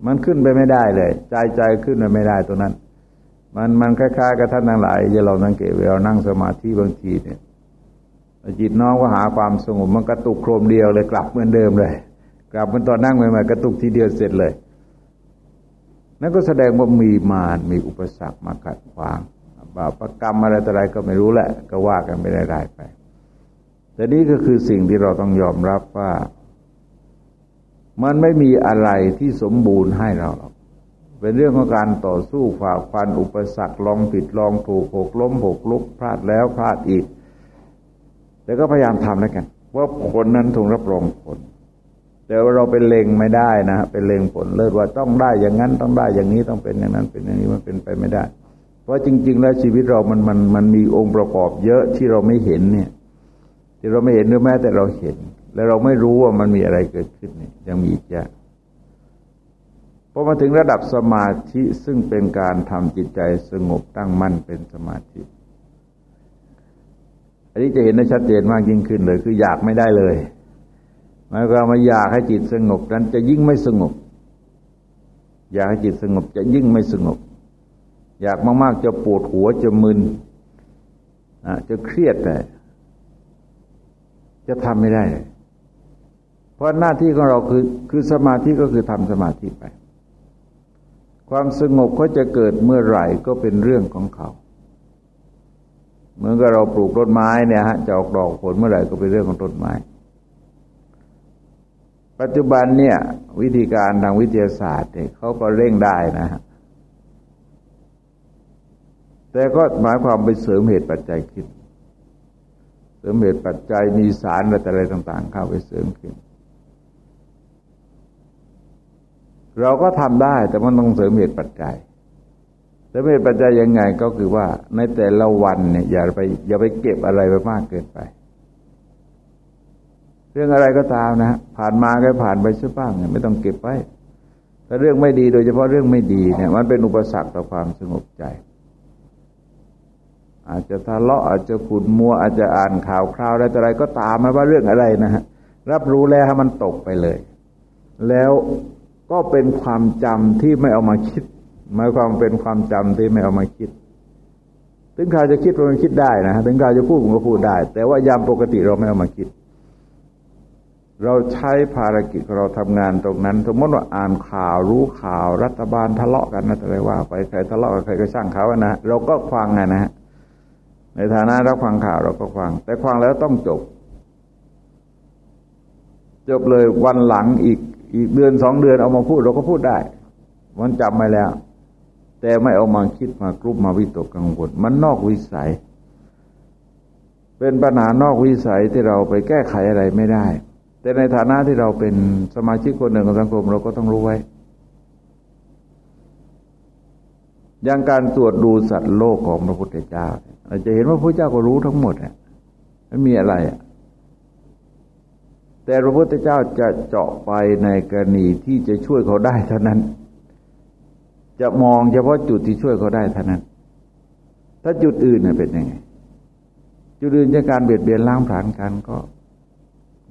มันขึ้นไปไม่ได้เลย ใจใจขึ้นไปไม่ได้ตรงนั้น มันมันคล้ายๆกับท่านทั้งหลายอย่าเราสังเกตเวลานั่งสมาธิบางทีเนี่ยจิตน้องก็หาความสงบมันกระตุกโครมเดียวเลยกลับเหมือนเดิมเลย กลับเหมือนตอนนั่งใหม่ๆกระตุกทีเดียวเสร็จเลย นั่นก็แสดงว่ามีมารมีอุปสรรคมาขัดขวางบาปกรรมอะไรต่ออะไรก็ไม่รู้แหละ ก็ว่ากันไม่ได้ได้ไปแต่นี่ก็คือสิ่งที่เราต้องยอมรับว่า มันไม่มีอะไรที่สมบูรณ์ให้เราเป็นเรื่องของการต่อสู้ฝ่าฟันอุปสรรคลองผิดลองถูกหกล้มหกลุกพลาดแล้วพลาดอีกแต่ก็พยายามทำแล้วกัน ว่าผลนั้นถูกรับรองผล แต่ว่าเราเป็นเลงไม่ได้นะเป็นเลงผลเลิศว่าต้องได้อย่างนั้นต้องได้อย่างนี้ต้องเป็นอย่างนั้นเป็นอย่างนี้มันเป็นไปไม่ได้ เพราะจริง ๆ แล้วชีวิตเรามันมันมันมีองค์ประกอบเยอะที่เราไม่เห็นเนี่ย ที่เราไม่เห็นหรือแม้แต่เราเห็น แล้วเราไม่รู้ว่ามันมีอะไรเกิดขึ้นเนี่ยยังมีอีกเยอะพอมาถึงระดับสมาธิซึ่งเป็นการทำจิตใจสงบตั้งมั่นเป็นสมาธิ อันนี้จะเห็นได้ชัดเจนมากยิ่งขึ้นเลย คืออยากไม่ได้เลย หมายความว่าอยากให้จิตสงบนั้นจะยิ่งไม่สงบ อยากให้จิตสงบจะยิ่งไม่สงบ อยากมากๆจะปวดหัวจะมึนจะเครียดแต่จะทำไม่ได้เลยเพราะหน้าที่ของเราคือคือสมาธิก็คือทำสมาธิไป ความสงบก็จะเกิดเมื่อไหร่ก็เป็นเรื่องของเขาเหมือนกับเราปลูกต้นไม้เนี่ยฮะจะออกดอกผลเมื่อไหร่ก็เป็นเรื่องของต้นไม้ ปัจจุบันเนี่ย วิธีการทางวิทยาศาสตร์เนี่ยเขาก็เร่งได้นะฮะแต่ก็หมายความไปเสริมเหตุปัจจัยขึ้น เสริมเหตุปัจจัยมีสารอะไรต่าง ๆ เข้าไปเสริมขึ้น เราก็ทำได้แต่มันต้องเสริมเหตุปัจจัยเสริมเหตุปัจจัยยังไงก็คือว่าในแต่ละวันเนี่ยอย่าไปอย่าไปเก็บอะไรไปมากเกินไป รื่องอะไรก็ตามนะผ่านมาก็ผ่านไปซะบ้างเนี่ยไม่ต้องเก็บไว้ถ้าเรื่องไม่ดีโดยเฉพาะเรื่องไม่ดีเนี่ย มันเป็นอุปสรรคต่อความสงบใจ อาจจะทะเลาะอาจจะขุดมัว อาจจะอ่านข่าวคราวอะไรต่ออะไรก็ตามมาว่าเรื่องอะไรนะฮะรับรู้แล้วให้มันตกไปเลย แล้วก็เป็นความจำที่ไม่เอามาคิดหมายความเป็นความจำที่ไม่เอามาคิด ถึงข่าวจะคิดมันคิดได้นะถึงข่าวจะพูดมันก็พูดได้ แต่ว่ายามปกติเราไม่เอามาคิด เราใช้ภารกิจเราทำงานตรงนั้น สมมติว่าอ่านข่าวรู้ข่าวรัฐบาลทะเลาะกันนะอะไรว่า ไปใครทะเลาะกับใครก็ช่างเขาอะนะเราก็ฟังไงนะฮะในฐานะรับฟังข่าวเราก็ฟัง แต่ฟังแล้วต้องจบ จบเลยวันหลังอีกอีกเดือนสองเดือนเอามาพูดเราก็พูดได้ มันจำไม่แล้ว แต่ไม่เอามาคิดมากรุบมาวิตกกังวลมันนอกวิสัย เป็นปัญหานอกวิสัยที่เราไปแก้ไขอะไรไม่ได้ แต่ในฐานะที่เราเป็นสมาชิกคนหนึ่งของสังคม เราก็ต้องรู้ไว้ อย่างการตรวจดูสัตว์โลกของพระพุทธเจ้าเราจะเห็นว่าพระเจ้าก็รู้ทั้งหมดอะไม่มีอะไรอะแต่พระพุทธเจ้าจะเจาะไปในกรณีที่จะช่วยเขาได้เท่านั้น จะมองเฉพาะจุดที่ช่วยเขาได้เท่านั้น ถ้าจุดอื่นเนี่ยเป็นยังไง จุดอื่นจะการเบียดเบียนล้างผลาญกันก็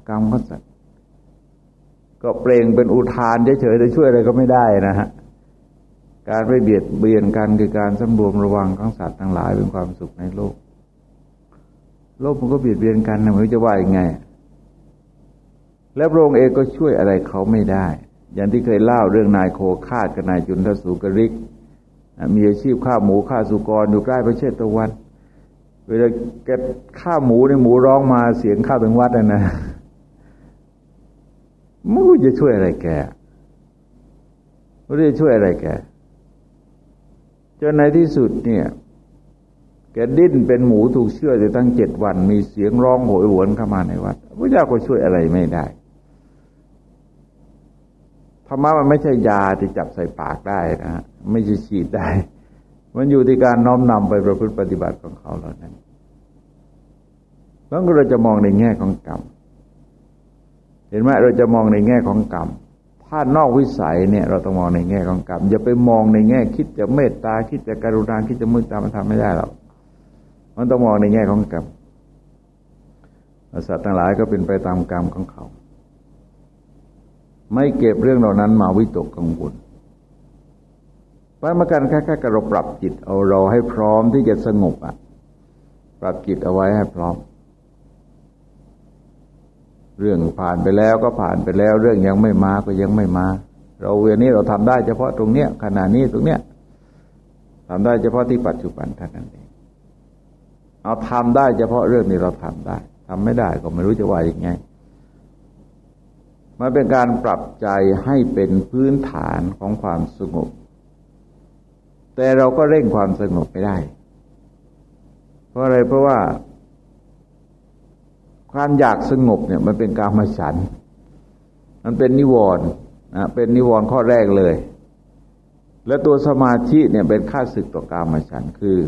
กรรมก็สัตว์ก็เปล่งเป็นอุทานเฉยๆจะช่วยอะไรก็ไม่ได้นะฮะการไม่เบียดเบียนกันคือการสำรวมระวังของสัตว์ทั้งหลายเป็นความสุขในโลก โลกมันก็เบียดเบียนกันนะไม่รู้จะว่ายังไง แล้วพระองค์เองก็ช่วยอะไรเขาไม่ได้ อย่างที่เคยเล่าเรื่องนายโคคาดกับนายจุนทสุกริก มีอาชีพฆ่าหมูฆ่าสุกรอยู่ใกล้พระเชตะวัน เวลาแกฆ่าหมูในหมูร้องมาเสียงข้าถึงวัดนะนะ ไม่รู้จะช่วยอะไรแกไม่รู้จะช่วยอะไรแกจนในที่สุดเนี่ย แกดิ้นเป็นหมูถูกเชื่อจะตั้งเจ็ดวัน มีเสียงร้องโหยหวนเข้ามาในวัดพระเจ้าก็ช่วยอะไรไม่ได้ธรรมะมันไม่ใช่ยาที่จับใส่ปากได้นะฮะไม่ใช่ฉีดได้ มันอยู่ที่การน้อมนำไปประพฤติปฏิบัติของเขาเหล่านั้นแล้วเราจะมองในแง่ของกรรม เห็นไหมเราจะมองในแง่ของกรรม ถ้านอกวิสัยเนี่ย เราต้องมองในแง่ของกรรมอย่าไปมองในแง่ คิดจะเมตตาคิดจะกรุณาคิดจะมุตามันทำไม่ได้หรอกมันต้องมองในแง่ของกรรมสัตว์ทั้งหลายก็เป็นไปตามกรรมของเขา ไม่เก็บเรื่องเหล่านั้นมาวิตกกังวลไปมากันแค่แค่กระปรับจิตเอาเราให้พร้อมที่จะสงบอะ ปรับจิตเอาไว้ให้พร้อม เรื่องผ่านไปแล้วก็ผ่านไปแล้ว เรื่องยังไม่มาก็ยังไม่มา เราเวนี้เราทำได้เฉพาะตรงเนี้ยขณะนี้ตรงเนี้ยทำได้เฉพาะที่ปัจจุบันเท่านั้นเองเอาทำได้เฉพาะเรื่องนี้เราทำได้ทำไม่ได้ก็ไม่รู้จะว่าย่างไงมันเป็นการปรับใจให้เป็นพื้นฐานของความสงบ แต่เราก็เร่งความสงบไม่ได้ เพราะอะไรเพราะว่า ความอยากสงบเนี่ยมันเป็นกามฉัน มันเป็นนิวรณ์นะเป็นนิวรณ์ข้อแรกเลย และตัวสมาธิเนี่ยเป็นค่าศึกต่อกามฉันคือ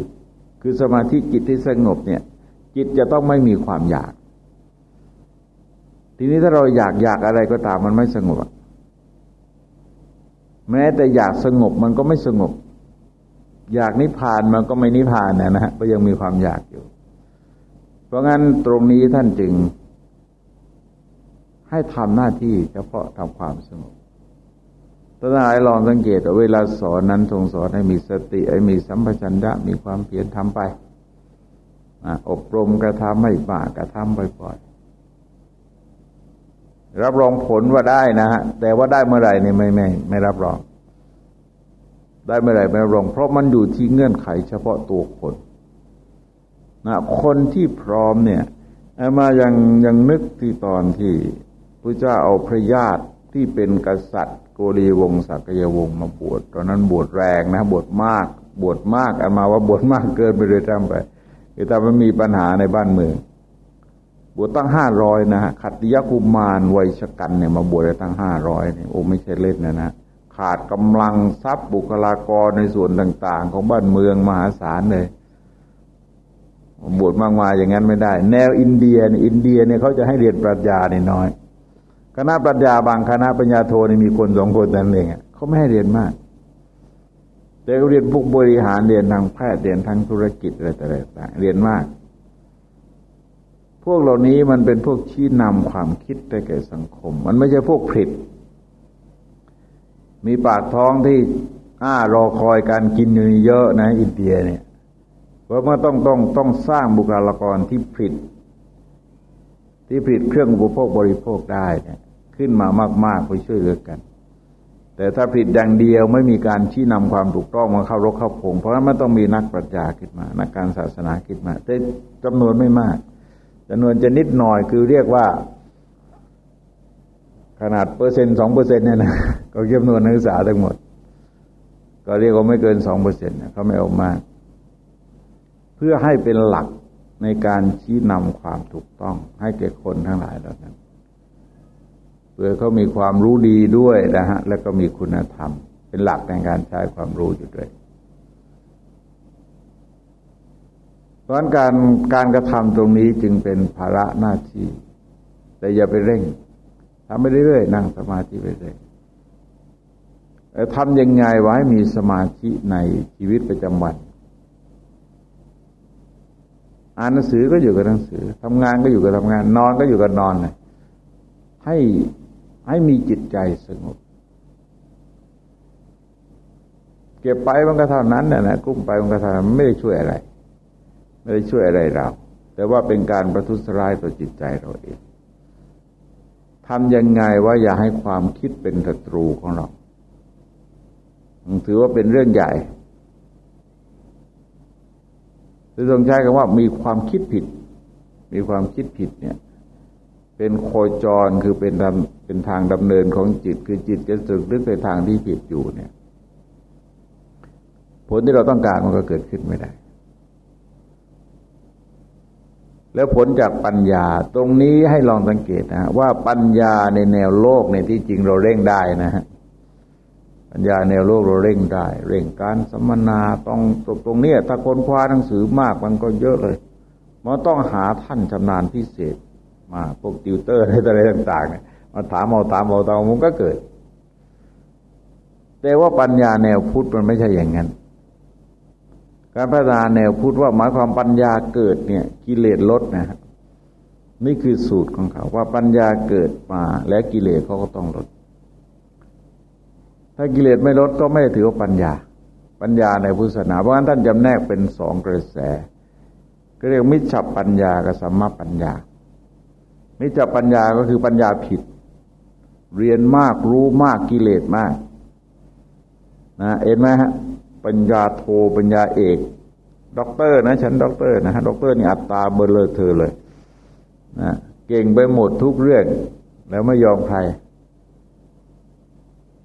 คือสมาธิจิตที่สงบเนี่ยจิตจะต้องไม่มีความอยาก ทีนี้ถ้าเราอยากอยากอะไรก็ตามมันไม่สงบ แม้แต่อยากสงบมันก็ไม่สงบ อยากนิพพานมันก็ไม่นิพพานนะนะก็ยังมีความอยากอยู่ เพราะงั้นตรงนี้ท่านจึง ให้ทำหน้าที่เฉพาะทำความสงบท่านหลายลองสังเกตเวลาสอนนั้นทรงสอนให้มีสติให้มีสัมปชัญญะมีความเพียรทำไปอบรมกระทำไม่บ้ากระทำบ่อยๆรับรองผลว่าได้นะฮะแต่ว่าได้เมื่อไหร่นี่ยไม่ไม่ ไม่รับรอง ได้เมื่อไหร่ไม่รับรอง เพราะมันอยู่ที่เงื่อนไขเฉพาะตัวคน นะคนที่พร้อมเนี่ยมายังยังนึกที่ตอนที่พระเจ้าเอาพระญาติที่เป็นกษัตริย์ โกรีวงศักยวงศ์มาบวชตอนนั้นบวชแรงนะบวชมากบวชมากอามาว่าบวชมากเกินไปเลยจำไปคือถ้ามันมีปัญหาในบ้านเมืองบวชตั้งห้าร้อยนะฮะขัตติยกุมารวัยชกันเนี่ยมาบวชได้ตั้งห้าร้อยเนี่ยโอ้ไม่ใช่เล่นนะนะขาดกำลังทรัพย์บุคลากรในส่วนต่าง ๆ ของบ้านเมืองมหาศาลเลย บวชมากมายอย่างนั้นไม่ได้ แนวอินเดียเนี่ยอินเดียเนี่ยเขาจะให้เรียนปรัชญาเนี่ยน้อย คณะปรัชญาบางคณะปัญญาโทนี่มีคนสองคนนั่นเองเขาไม่ให้เรียนมากแต่เขาเรียนพวกบริหารเรียนทางแพทย์เรียนทางธุรกิจอะไรต่างๆเรียนมาก พวกเหล่านี้มันเป็นพวกชี้นำความคิดไปแก่สังคม มันไม่ใช่พวกผิดมีปากท้องที่อ้ารอคอยการกินอยู่เยอะนะ อินเดียเนี่ย เพราะว่าต้องต้องต้องสร้างบุคลากรที่ผลิต ที่ผลิตเครื่องอุปโภคบริโภคได้เนี่ยขึ้นมามากๆไปช่วยเหลือกัน แต่ถ้าผลิตอย่างเดียวไม่มีการชี้นำความถูกต้องมาเข้ารกเข้าพงเพราะฉะนั้นมันต้องมีนักปรัชญาขึ้นมา นักการศาสนาขึ้นมา แต่จำนวนไม่มากจำนวนจะนิดหน่อยคือเรียกว่า ขนาดเปอร์เซ็นต์สองเปอร์เซ็นต์เนี่ยนะก็จำนวนนักศึกษาทั้งหมด ก็เรียกว่าไม่เกินสองเปอร์เซ็นต์เขาไม่เอามาก พื่อให้เป็นหลักในการชี้นำความถูกต้อง ให้แก่คนทั้งหลายเหล่านั้น เพื่อเขามีความรู้ดีด้วยนะฮะ แล้วก็มีคุณธรรม เป็นหลักในการใช้ความรู้อยู่ด้วยเพราะการการกระทำตรงนี้จึงเป็นภาระหน้าที่ แต่อย่าไปเร่งทำไปเรื่อยๆนั่งสมาธิไปเรื่อยทำยังไงไว้มีสมาธิในชีวิตประจำวัน อ่านหนังสือก็อยู่กับหนังสือทำงานก็อยู่กับทำงาน นอนก็อยู่กับนอนเลยให้ให้มีจิตใจสงบ เก็บไปมันก็เท่านั้นนะนะกุ้มไปมันก็เท่านั้นไม่ได้ช่วยอะไร ไม่ได้ช่วยอะไรเรา แต่ว่าเป็นการประทุษร้ายต่อจิตใจเราเองทำยังไงว่าอย่าให้ความคิดเป็นศัตรูของเราถือว่าเป็นเรื่องใหญ่ รือต้องใช้คำว่ามีความคิดผิด มีความคิดผิดเนี่ย เป็นโคจรคือเป็นทำเป็นทางดำเนินของจิต คือจิตจะสึกนึกไปทางที่ผิดอยู่เนี่ย ผลที่เราต้องการมันก็เกิดขึ้นไม่ได้ แล้วผลจากปัญญาตรงนี้ให้ลองสังเกตนะว่าปัญญาในแนวโลกในที่จริงเราเร่งได้นะฮะ ปัญญาแนวโลกเราเร่งได้ เร่งการสัมมนาต้องตรงนี้ถ้าคนคว้าหนังสือมากมันก็เยอะเลยมันต้องหาท่านชำนาญพิเศษ มาพวกติวเตอร์อะไรต่างๆเนี่ยมาถามเอาถามเอาตามมันก็เกิด แต่ว่าปัญญาแนวพุทธมันไม่ใช่อย่างนั้น การพัฒนาแนวพุทธว่าหมายความปัญญาเกิดเนี่ย กิเลสลดนะนี่คือสูตรของเขาว่าปัญญาเกิดมาและกิเลสเขาก็ต้องลด ถ้ากิเลสไม่ลดก็ไม่ถือว่าปัญญา ปัญญาในพุทธศาสนาเพราะฉะนั้นท่านจำแนกเป็นสองกระแสก็เรียกมิจฉาปัญญากับสัมมาปัญญา มิจฉาปัญญาก็คือปัญญาผิด เรียนมากรู้มากกิเลสมากนะเห็นไหมฮะปริญญาโทปริญญาเอกด็อกเตอร์นะฉันด็อกเตอร์นะฮะด็อกเตอร์นี่อัตตาเบ้อเร่อเทิ่มเลยนะเก่งไปหมดทุกเรื่อง แล้วไม่ยอมใคร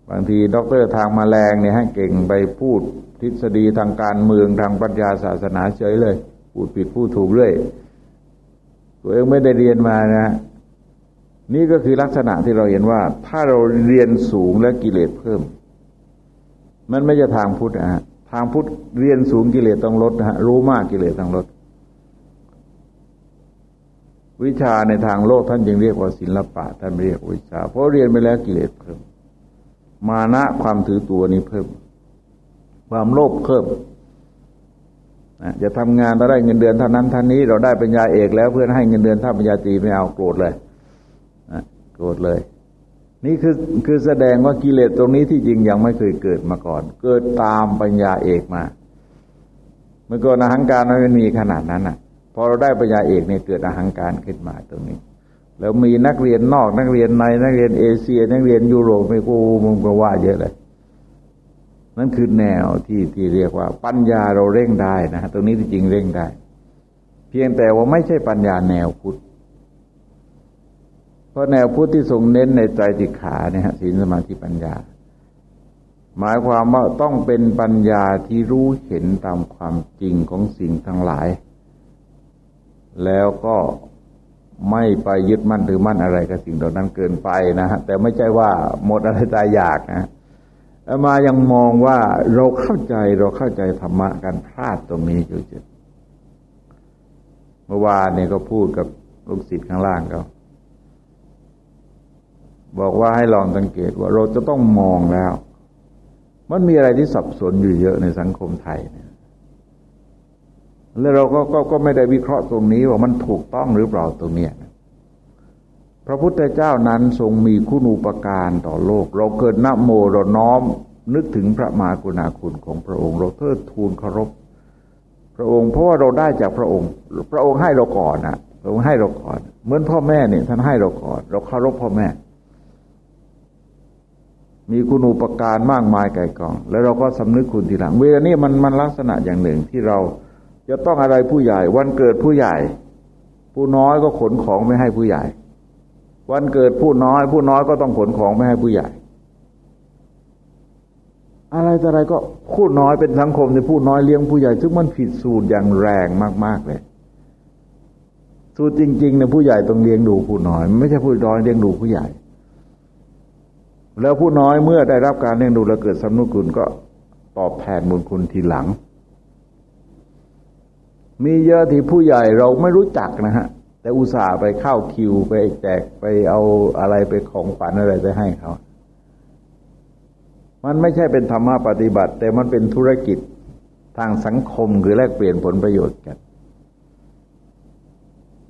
บางทีด็อกเตอร์ทางมาแมลงเนี่ยให้เก่งไปพูดทฤษฎีทางการเมืองทางปัญหาศาสนาเฉยเลย พูดผิดพูดถูกเรื่อยตัวเองไม่ได้เรียนมานะ นี่ก็คือลักษณะที่เราเห็นว่า ถ้าเราเรียนสูงและกิเลสเพิ่ม มันไม่จะทางพุทธนะฮะทางพุทธเรียนสูงกิเลสต้องลดนะฮะรู้มากกิเลสต้องลด วิชาในทางโลกท่านจึงเรียกว่าศิลปะท่านเรียกวิชา เพราะเรียนไปแล้วกิเลสเพิ่ม มานะความถือตัวนี้เพิ่ม ความโลภเพิ่มจะทำงานเราได้เงินเดือนเท่านั้นท่านี้เราได้ปัญญาเอกแล้วเพื่อนให้เงินเดือนเท่าปัญญาตรีไม่เอาโกรธเลยโกรธเลย นี่คือคือแสดงว่ากิเลสตรงนี้ที่จริงยังไม่เคยเกิดมาก่อน เกิดตามปัญญาเอกมา เมื่อก่อนอหังการมันมีขนาดนั้นอะพอเราได้ปัญญาเอกเนี่ยเกิดอหังการขึ้นมาตรงนี้ แล้วมีนักเรียนนอกนักเรียนใน นักเรียนเอเชีย นักเรียนยุโรปไม่กูมึงก็ว่าเยอะเลยนั่นคือแนวที่ที่เรียกว่า ปัญญาเราเร่งได้นะตรงนี้ที่จริงเร่งได้ เพียงแต่ว่าไม่ใช่ปัญญาแนวพุทธเพราะแนวพุทธที่ทรงเน้นในใจติขาเนี่ยศีลสมาธิปัญญา หมายความว่าต้องเป็นปัญญาที่รู้เห็นตามความจริงของสิ่งทั้งหลาย แล้วก็ ไม่ไปยึดมั่นถือมั่นอะไรกับสิ่งเหล่านั้นเกินไปนะฮะแต่ไม่ใช่ว่าหมดอะไรตายอยากนะมายังมองว่าเราเข้าใจเราเข้าใจธรรมะกันพลาดตรงนี้อยู่จุดเมื่อวานเนี่ยก็พูดกับลูกศิษย์ข้างล่างเขาบอกว่าให้ลองสังเกตว่าเราจะต้องมองแล้ว มันมีอะไรที่สับสนอยู่เยอะในสังคมไทยเนี่ย แล้วเราก็ก็ก็ไม่ได้วิเคราะห์ตรงนี้ว่ามันถูกต้องหรือเปล่าตรงเนี้ยพระพุทธเจ้านั้นทรงมีคุณูปการต่อโลก เราเกิดนโมเราน้อมนึกถึงพระมหากรุณาคุณของพระองค์ เราเทิดทูนเคารพ พระองค์เพราะว่าเราได้จากพระองค์ พระองค์ให้เราก่อนนะพระองค์ให้เราก่อน เหมือนพ่อแม่เนี่ยท่านให้เราก่อน เราเคารพพ่อแม่ มีคุณอุปการมากมายไก่กอง แล้วเราก็สำนึกคุณทีหลัง เวลานี้มันมันลักษณะอย่างหนึ่งที่เรา จะต้องอะไรผู้ใหญ่ วันเกิดผู้ใหญ่ ผู้น้อยก็ขนของไม่ให้ผู้ใหญ่ วันเกิดผู้น้อย ผู้น้อยก็ต้องขนของไม่ให้ผู้ใหญ่ อะไรแต่อะไรก็ผู้น้อยเป็นสังคมในผู้น้อยเลี้ยงผู้ใหญ่ ซึ่งมันผิดสูตรอย่างแรงมาก ๆ เลยสูตรจริงๆเนี่ยผู้ใหญ่ต้องเลี้ยงดูผู้น้อย ไม่ใช่ผู้น้อยเลี้ยงดูผู้ใหญ่ แล้วผู้น้อยเมื่อได้รับการเลี้ยงดูแล้วเกิดสำนึกคุณก็ตอบแทนบุญคุณทีหลัง มีเยอะที่ผู้ใหญ่เราไม่รู้จักนะฮะ แต่อุตส่าห์ไปเข้าคิวไปแจกไปเอาอะไรไปของฝันอะไรไปให้เขา มันไม่ใช่เป็นธรรมะปฏิบัติ แต่มันเป็นธุรกิจทางสังคมคือแลกเปลี่ยนผลประโยชน์กัน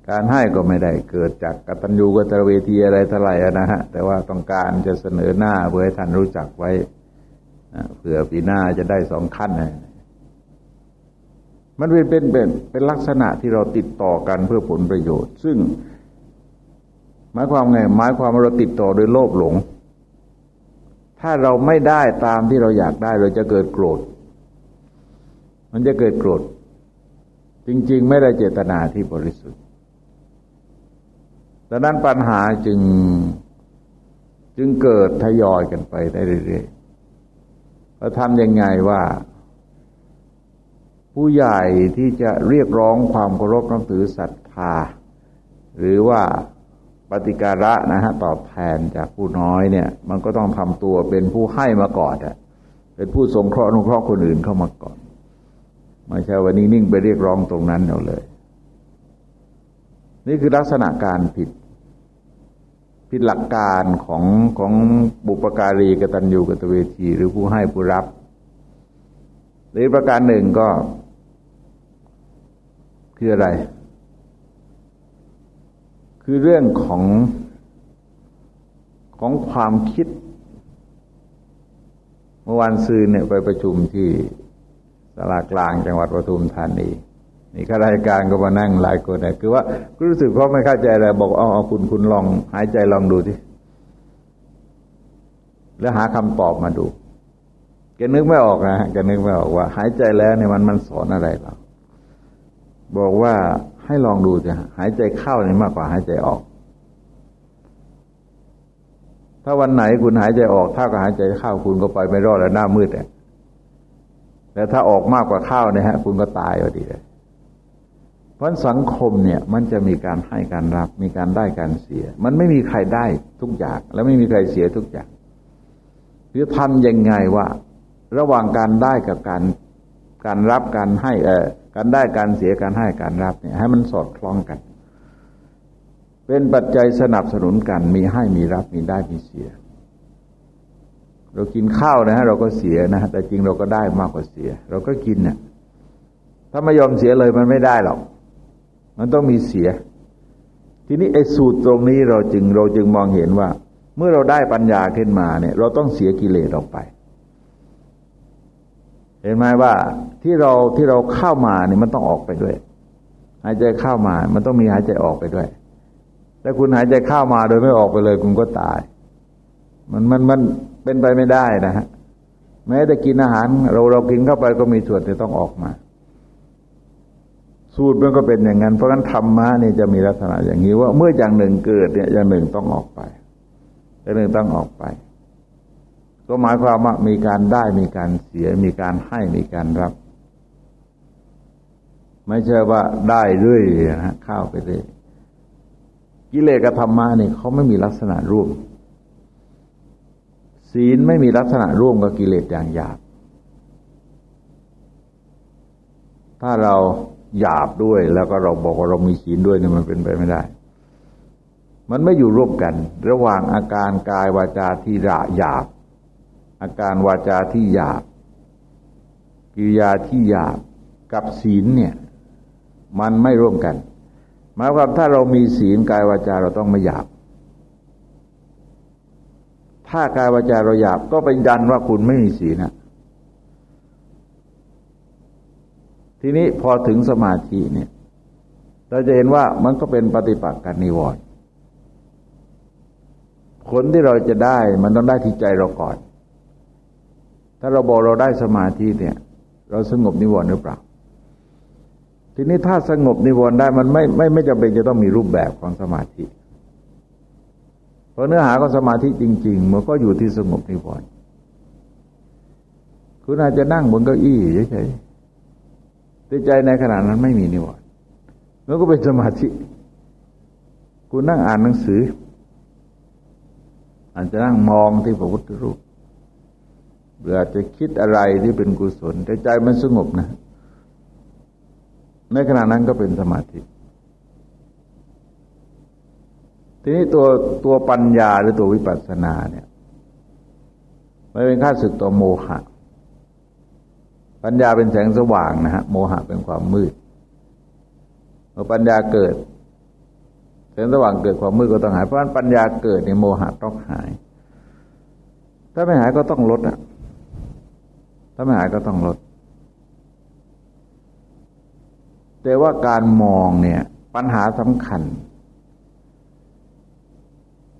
การให้ก็ไม่ได้เกิดจากกตัญญูกตเวทีอะไรเท่าไหร่นะฮะ แต่ว่าต้องการจะเสนอหน้าเพื่อให้ท่านรู้จักไว้เผื่อปีหน้าจะได้สองขั้นนะ มันเป็นเป็นเป็นเป็นลักษณะที่เราติดต่อกันเพื่อผลประโยชน์ ซึ่ง หมายความไงหมายความว่าเราติดต่อโดยโลภหลง ถ้าเราไม่ได้ตามที่เราอยากได้เราจะเกิดโกรธ มันจะเกิดโกรธ จริง ๆ ไม่ได้เจตนาที่บริสุทธิ์ดังนั้นปัญหาจึงจึงเกิดทยอยกันไปได้เรื่อยๆเราทำยังไงว่า ผู้ใหญ่ที่จะเรียกร้องความเคารพนับถือศรัทธา หรือว่าปฏิการะนะฮะตอบแทนจากผู้น้อยเนี่ย มันก็ต้องทำตัวเป็นผู้ให้มาก่อนอะเป็นผู้สงเคราะห์นุเคราะห์คนอื่นเข้ามาก่อนไม่ใช่วันนี้นิ่งไปเรียกร้องตรงนั้นเอาเลย นี่คือลักษณะการผิด ผิดหลักการของของบุปการีกตัญญูกตเวที หรือผู้ให้ผู้รับหรือประการหนึ่งก็ คืออะไร คือเรื่องของของความคิด เมื่อวานซืนเนี่ยไปประชุมที่สลากลางจังหวัดปทุมธานีนี่ข้าราชการก็มานั่งหลายคนเนี่ยคือว่ารู้สึกเขาไม่เข้าใจอะไรบอกเอาเอาคุณคุณลองหายใจลองดูที่แล้วหาคำตอบมาดูแกนึกไม่ออกนะแกนึกไม่ออกว่า หายใจแล้วเนี่ยมันมันสอนอะไรเรา บอกว่าให้ลองดูจะหายใจเข้านี่มากกว่าหายใจออก ถ้าวันไหนคุณหายใจออกเท่ากับหายใจเข้าคุณก็ไปไม่รอดแล้วหน้ามืดอะแต่ถ้าออกมากกว่าเข้าเนี่ยฮะ คุณก็ตายพอดีเลยเพราะสังคมเนี่ย มันจะมีการให้การรับมีการได้การเสีย มันไม่มีใครได้ทุกอย่าง แล้วไม่มีใครเสียทุกอย่างคือทำยังไงว่า ระหว่างการได้กับการการรับการให้เออ การได้การเสียการให้การรับเนี่ยให้มันสอดคล้องกัน เป็นปัจจัยสนับสนุนกัน มีให้มีรับมีได้มีเสีย เรากินข้าวนะฮะเราก็เสียนะแต่จริงเราก็ได้มากกว่าเสีย เราก็กินเนี่ยถ้าไม่ยอมเสียเลยมันไม่ได้หรอก มันต้องมีเสีย ทีนี้ไอ้สูตรตรงนี้เราจึงเราจึงมองเห็นว่า เมื่อเราได้ปัญญาขึ้นมาเนี่ย เราต้องเสียกิเลสออกไป เห็นไหมว่าที่เราที่เราเข้ามาเนี่ยมันต้องออกไปด้วย หายใจเข้ามา มันต้องมีหายใจออกไปด้วยถ้าคุณหายใจเข้ามาโดยไม่ออกไปเลย คุณก็ตาย มันมันมันเป็นไปไม่ได้นะฮะแม้แต่กินอาหาร เราเรากินเข้าไปก็มีส่วนที่ต้องออกมา สูตรมันก็เป็นอย่างนั้น เพราะฉะนั้นธรรมะนี่จะมีลักษณะอย่างนี้ว่าเมื่ออย่างหนึ่งเกิดเนี่ยอย่างหนึ่งต้องออกไปอย่างหนึ่งต้องออกไป ก็หมายความว่ามีการได้มีการเสียมีการให้มีการรับ ไม่ใช่ว่าได้เรื่อยนะข้าวไปเรื่อยกิเลสกับธรรมะนี่เขาไม่มีลักษณะร่วม ศีลไม่มีลักษณะร่วมกับกิเลสอย่างหยาบ ถ้าเราหยาบด้วยแล้วก็เราบอกว่าเรามีศีลด้วยเนี่ยมันเป็นไปไม่ได้มันไม่อยู่ร่วมกัน ระหว่างอาการกายวาจาที่ระหยาบ อาการวาจาที่หยาบกิริยาที่หยาบกับศีลเนี่ย มันไม่ร่วมกันหมายความถ้าเรามีศีลกายวาจาเราต้องไม่หยาบ ถ้ากายวาจาเราหยาบก็เป็นยันว่าคุณไม่มีศีลนะทีนี้พอถึงสมาธิเนี่ย เราจะเห็นว่ามันก็เป็นปฏิปักษ์กันนิวรณ์ผลที่เราจะได้มันต้องได้ที่ใจเราก่อน ถ้าเราบอกเราได้สมาธิเนี่ย เราสงบนิวรณ์หรือเปล่า ทีนี้ถ้าสงบนิวรณ์ได้มันไม่ไม่ไม่จำเป็นจะต้องมีรูปแบบของสมาธิ เพราะเนื้อหาของสมาธิจริง ๆ มันก็อยู่ที่สงบนิวรณ์คุณอาจจะนั่งบนเก้าอี้เฉยๆแต่ใจในขณะนั้นไม่มีนิวรณ์มันก็เป็นสมาธิ คุณนั่งอ่านหนังสืออาจจะนั่งมองที่พระพุทธรูป หรืออาจจะคิดอะไรที่เป็นกุศลแต่ใจมันสงบนะ ในขณะนั้นก็เป็นสมาธิ ทีนี้ตัวตัวปัญญาหรือตัววิปัสสนาเนี่ยมันเป็นค่าศึกต่อโมหะ ปัญญาเป็นแสงสว่างนะฮะโมหะเป็นความมืดเมื่อปัญญาเกิดแสงสว่างเกิดความมืดก็ต้องหายเพราะฉะนั้นปัญญาเกิดในโมหะต้องหาย ถ้าไม่หายก็ต้องลดอะ ถ้าไม่หายก็ต้องลด แต่ว่าการมองเนี่ย ปัญหาสำคัญ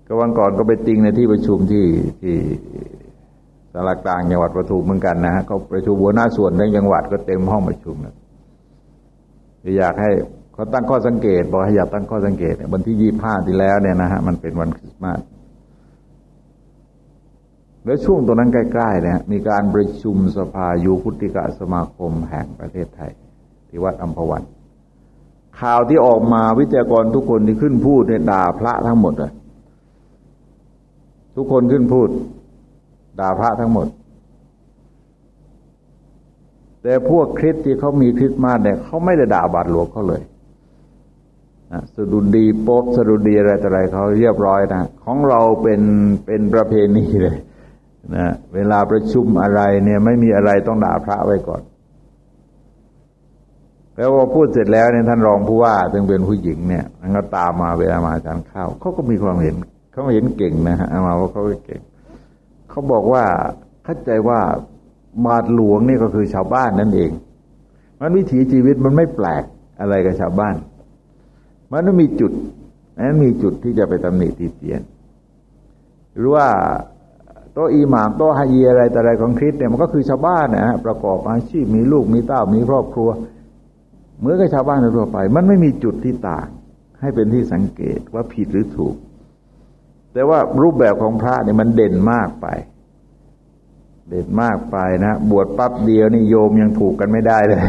ก็วันก่อนก็ไปติงในที่ประชุมที่ที่สารกลางจังหวัดประทุมเหมือนกันนะฮะเขาประชุมหัวหน้าส่วนในจังหวัดก็เต็มห้องประชุมนะอยากให้เขาตั้งข้อสังเกตบอกให้อยากตั้งข้อสังเกตเนี่ยวันที่ยี่ห้าที่แล้วเนี่ยนะฮะมันเป็นวันคริสต์มาส แล้วช่วงตรงนั้นใกล้ๆเนี่ยมีการประชุมสภายุพุทธิกะสมาคมแห่งประเทศไทย ที่วัดอัมพวัน ข่าวที่ออกมาวิทยากรทุกคนที่ขึ้นพูดเนี่ยด่าพระทั้งหมดเลยทุกคนขึ้นพูด ด่าพระทั้งหมด แต่พวกคริสที่เขามีคริสมาสเนี่ยเขาไม่ได้ด่าบาทหลวงเขาเลยสดุดีโป๊บสดุดีอะไรต่ออะไรเขาเรียบร้อยนะ ของเราเป็นเป็นประเพณีเลย นะเวลาประชุมอะไรเนี่ยไม่มีอะไรต้องด่าพระไว้ก่อนแล้วพอพูดเสร็จแล้วเนี่ยท่านรองผู้ว่าซึ่งเป็นผู้หญิงเนี่ยมันก็ตามมาเวลามาทานข้าวเขาก็มีความเห็นเขาเห็นเก่งนะฮะมาว่าเขาเก่งเขาบอกว่าเข้าใจว่าบาทหลวงนี่ก็คือชาวบ้านนั่นเอง มันวิถีชีวิตมันไม่แปลกอะไรกับชาวบ้าน มันม่มีจุดนั้นมีจุดที่จะไปตำหนิตีเตียน หรือว่า โตอีหมามโตฮายีอะไรแต่อะไรของคริสเนี่ยมันก็คือชาวบ้านนะฮะประกอบอาชีพมีลูกมีเต้ามีครอบครัวเหมือนกับชาวบ้านทั่วไป มันไม่มีจุดที่ต่างให้เป็นที่สังเกตว่าผิดหรือถูก แต่ว่ารูปแบบของพระเนี่ยมันเด่นมากไป เด่นมากไปนะบวชปั๊บเดียวนี่โยมยังถูกกันไม่ได้เลย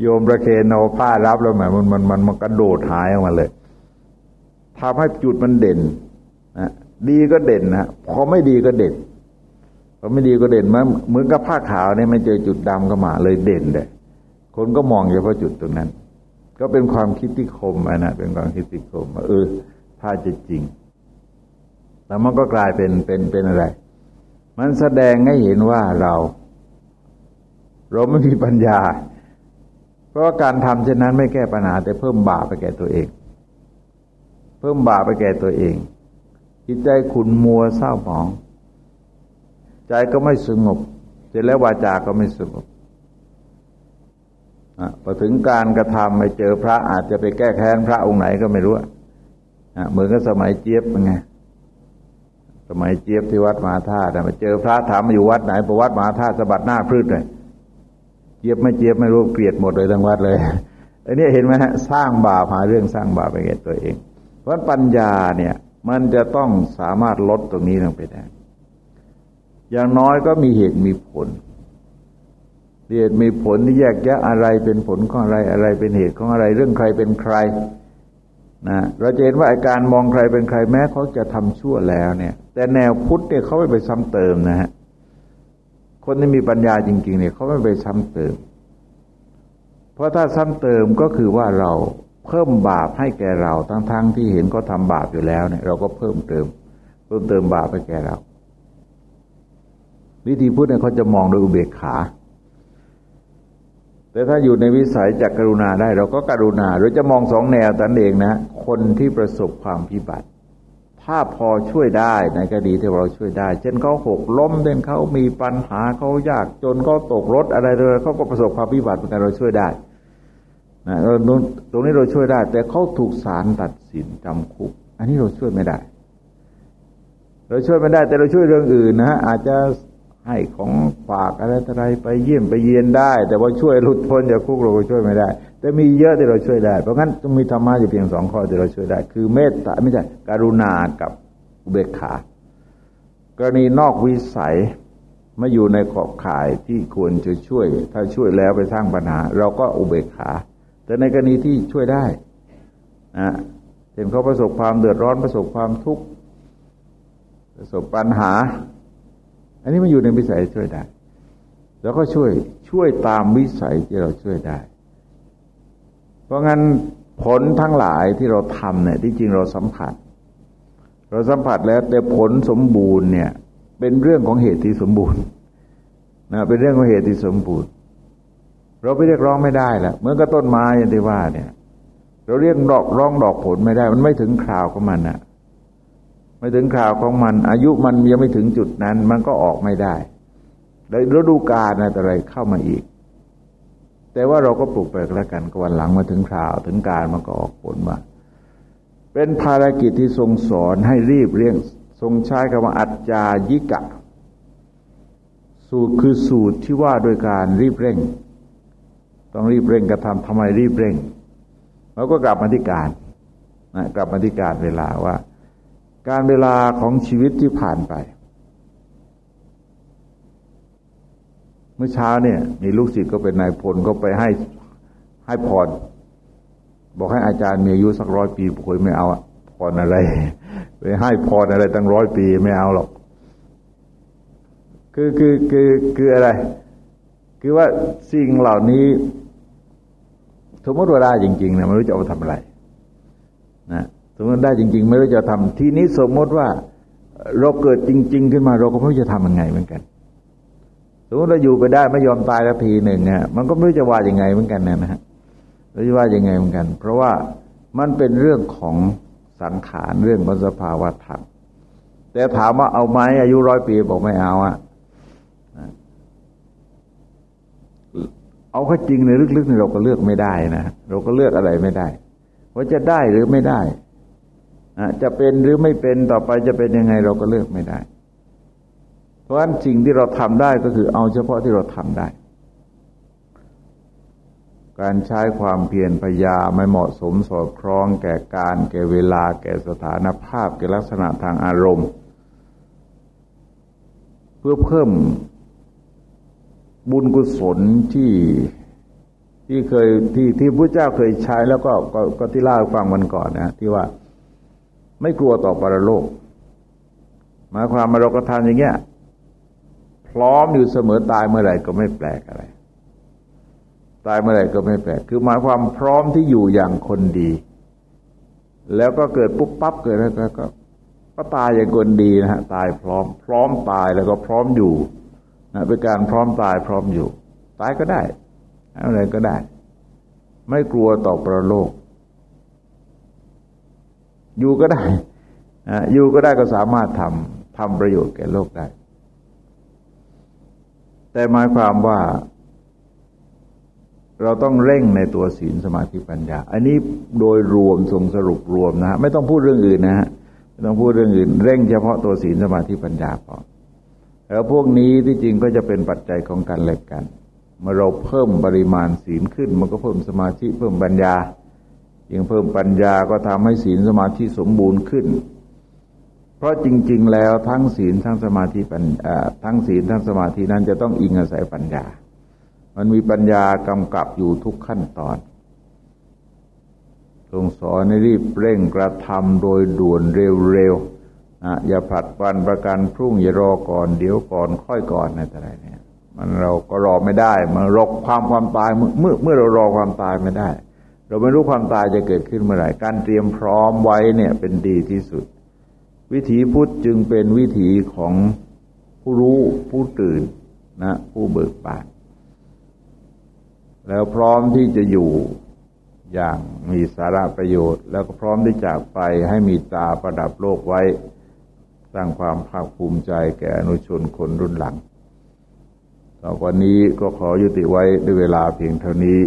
โยมประเคนเอาผ้ารับแล้วมันมันมันมันกระโดดหายออกมาเลยทำให้จุดมันเด่นนะ ดีก็เด่นนะพอไม่ดีก็เด่นพอไม่ดีก็เด่นมันเหมือนกับผ้าขาวเนี่ยมันเจอจุดดำเข้ามาเลยเด่นเลยคนก็มองเฉพาะจุดตรงนั้น ก็เป็นความคิดที่คมนะ เป็นความคิดที่คมเออ ถ้าจะจริง แล้วมันก็กลายเป็นเป็นเป็นอะไร มันแสดงให้เห็นว่าเรา เราไม่มีปัญญา เพราะว่าการทำเช่นนั้นไม่แก้ปัญหา แต่เพิ่มบาปไปแก่ตัวเอง เพิ่มบาปไปแก่ตัวเอง จิตใจขุนมัวเศร้าหมอง ใจก็ไม่สงบเสร็จแล้ววาจาก็ไม่สงบพอถึงการกระทำไปเจอพระอาจจะไปแก้แค้นพระองค์ไหนก็ไม่รู้เหมือนกับสมัยเจี๊ยบไงสมัยเจี๊ยบที่วัดมหาธาตุมาเจอพระถามมาอยู่วัดไหนประวัดมหาธาตุสะบัดหน้าพืชเลยเจี๊ยบไม่เจี๊ยบไม่รู้เกลียดหมดเลยทั้งวัดเลยอันนี้เห็นไหมฮะสร้างบาปหาเรื่องสร้างบาปไปแก่ตัวเอง เพราะปัญญาเนี่ย มันจะต้องสามารถลดตรงนี้ลงไปได้ อย่างน้อยก็มีเหตุมีผล เหตุมีผลที่แยกแยะอะไรเป็นผลของอะไรอะไรเป็นเหตุของอะไร เรื่องใครเป็นใครนะเราจะเห็นว่าอาการมองใครเป็นใครแม้เขาจะทำชั่วแล้วเนี่ย แต่แนวพุทธเนี่ยเขาไม่ไปซ้ำเติมนะฮะคนที่มีปัญญาจริง ๆ เนี่ยเขาไม่ไปซ้ำเติม เพราะถ้าซ้ำเติมก็คือว่าเรา เพิ่มบาปให้แก่เราทั้งๆทที่เห็นเขาทาบาปอยู่แล้วเนี่ย เราก็เพิ่มเติม เพิ่มเติมบาปให้แก่เรา วิธีพุทธเนี่ยเขาจะมองโดยอุเบกขา แต่ถ้าอยู่ในวิสัยจากกรุณาได้ เราก็กรุณาเราจะมองสองแนวตันเองนะ คนที่ประสบความพิบัติ ถ้าพอช่วยได้ในคดีที่เราช่วยได้ เช่นเขาหกล้มเด่นเขามีปัญหาเขายากจนเขาตกรถอะไรเลยเขาก็ประสบความพิบัติเหมือนกันเราช่วยได้ นะตรงนี้เราช่วยได้ แต่เขาถูกศาลตัดสินจำคุก อันนี้เราช่วยไม่ได้ เราช่วยไม่ได้ แต่เราช่วยเรื่องอื่นนะอาจจะให้ของฝากอะไรอะไรไปเยี่ยมไปเยียนได้ แต่ว่าช่วยหลุดพ้นจากคุกเราก็ช่วยไม่ได้ แต่มีเยอะที่เราช่วยได้ เพราะงั้นต้องมีธรรมะอยู่เพียงสองข้อที่เราช่วยได้ คือเมตตาไม่ใช่กรุณากับอุเบกขากรณีนอกวิสัยมาอยู่ในขอบข่ายที่ควรจะช่วย ถ้าช่วยแล้วไปสร้างปัญหา เราก็อุเบกขา แต่ในกรณีที่ช่วยได้นะเห็นเขาประสบความเดือดร้อนประสบความทุกข์ประสบปัญหา อันนี้มันอยู่ในวิสัยช่วยได้ แล้วก็ช่วยช่วยตามวิสัยที่เราช่วยได้ เพราะงั้นผลทั้งหลายที่เราทำเนี่ยที่จริงเราสัมผัส เราสัมผัสแล้วแต่ผลสมบูรณ์เนี่ย เป็นเรื่องของเหตุที่สมบูรณ์นะเป็นเรื่องของเหตุที่สมบูรณ์ เราไปเรียกร้องไม่ได้แหละเหมือนกับต้นไม้อย่างที่ว่าเนี่ย เราเรียกดอกร้องดอกผลไม่ได้ มันไม่ถึงคราวของมันอะไม่ถึงคราวของมัน อายุมันยังไม่ถึงจุดนั้น มันก็ออกไม่ได้แล้วฤดูกาลอะไรเข้ามาอีก แต่ว่าเราก็ปลูกไปแล้วกันกวันหลังมาถึงคราวถึงการมันก็ออกผลมาเป็นภารกิจที่ทรงสอนให้รีบเร่งทรงใช้คำว่าอัจจายิกะ สูตรคือสูตรที่ว่าโดยการรีบเร่ง ต้องรีบเร่งกระทำทำไมรีบเร่งแล้วก็กลับมาที่การนะกลับมาที่การเวลาว่า การเวลาของชีวิตที่ผ่านไป เมื่อเช้าเนี่ย มีลูกศิษย์ก็เป็นนายพลก็ไปให้ให้พรบอกให้อาจารย์มีอายุสักร้อยปีปุยไม่เอาพรอะไรไปให้พรอะไรตั้งร้อยปีไม่เอาหรอกคือคือคือคืออะไร คือว่าสิ่งเหล่านี้ สมมติว่าได้จริงๆนะไม่รู้จะเอาไปทำอะไรนะสมมติได้จริง ๆ ไม่รู้จะทำทีนี้สมมติว่าเราเกิดจริง ๆ ขึ้นมาเราก็ไม่รู้จะทำยังไงเหมือนกัน สมมติเราอยู่ไปได้ไม่ยอมตายสักทีหนึ่งเนี่ยมันก็ไม่รู้จะว่ายังไงเหมือนกันนะฮะเราจะว่ายังไงเหมือนกัน เพราะว่ามันเป็นเรื่องของสังขารเรื่องของสภาวะธรรมแต่ถามว่าเอาไหมอายุร้อยปีบอกไม่เอาอะ เอาข้อจริงในลึกๆนี่เราก็เลือกไม่ได้นะเราก็เลือกอะไรไม่ได้ ว่าจะได้หรือไม่ได้จะเป็นหรือไม่เป็นต่อไปจะเป็นยังไงเราก็เลือกไม่ได้ เพราะฉะนั้นสิ่งที่เราทำได้ก็คือเอาเฉพาะที่เราทำได้ การใช้ความเพียรพยายามไม่เหมาะสมสอดคล้องแก่การแก่เวลาแก่สถานภาพแก่ลักษณะทางอารมณ์ เพื่อเพิ่ม บุญกุศลที่ที่เคยที่ที่พระเจ้าเคยใช้แล้วก็ก็ก็ที่เล่าให้ฟังวันก่อนนะที่ว่าไม่กลัวต่อปรโลกหมายความมาเรากระทำอย่างเงี้ยพร้อมอยู่เสมอตายเมื่อไหร่ก็ไม่แปลกอะไร ตายเมื่อไหร่ก็ไม่แปลก คือหมายความพร้อมที่อยู่อย่างคนดี แล้วก็เกิดปุ๊บปั๊บเกิดแล้วก็ก็ตายอย่างคนดีนะฮะตายพร้อม พร้อมตายแล้วก็พร้อมอยู่ นะเป็นการพร้อมตายพร้อมอยู่ ตายก็ได้ อะไรก็ได้ ไม่กลัวต่อประโลก อยู่ก็ได้อยู่ก็ได้ก็สามารถทำทำประโยชน์แก่โลกได้ แต่หมายความว่า เราต้องเร่งในตัวศีลสมาธิปัญญา อันนี้โดยรวมทรงสรุปรวมนะฮะไม่ต้องพูดเรื่องอื่นนะฮะไม่ต้องพูดเรื่องอื่น เร่งเฉพาะตัวศีลสมาธิปัญญาพอ แล้วพวกนี้ที่จริงก็จะเป็นปัจจัยของกันและกันเมื่อเราเพิ่มปริมาณศีลขึ้น มันก็เพิ่มสมาธิเพิ่มปัญญายิ่งเพิ่มปัญญาก็ทำให้ศีลสมาธิสมบูรณ์ขึ้น เพราะจริง ๆ แล้วทั้งศีลทั้งสมาธิปัญทั้งศีลทั้งสมาธินั้นจะต้องอิงอาศัยปัญญา มันมีปัญญากำกับอยู่ทุกขั้นตอนทรงสอนให้รีบเร่งกระทำโดยด่วนเร็วๆ นะอย่าผัดวันประกันพรุ่งอย่ารอก่อนเดี๋ยวก่อนค่อยก่อนอะไรเนี่ย มันเราก็รอไม่ได้ มันรอความความตายเมื่อเมื่อเรารอความตายไม่ได้ เราไม่รู้ความตายจะเกิดขึ้นเมื่อไหร่การเตรียมพร้อมไว้เนี่ยเป็นดีที่สุด วิถีพุทธจึงเป็นวิถีของผู้รู้ผู้ตื่นนะผู้เบิกบานแล้วพร้อมที่จะอยู่อย่างมีสาระประโยชน์ แล้วก็พร้อมที่จากไปให้มีตาประดับโลกไว้ สร้างความภาคภูมิใจแก่อนุชนคนรุ่นหลัง ต่อวันนี้ก็ขอยุติไว้ด้วยเวลาเพียงเท่านี้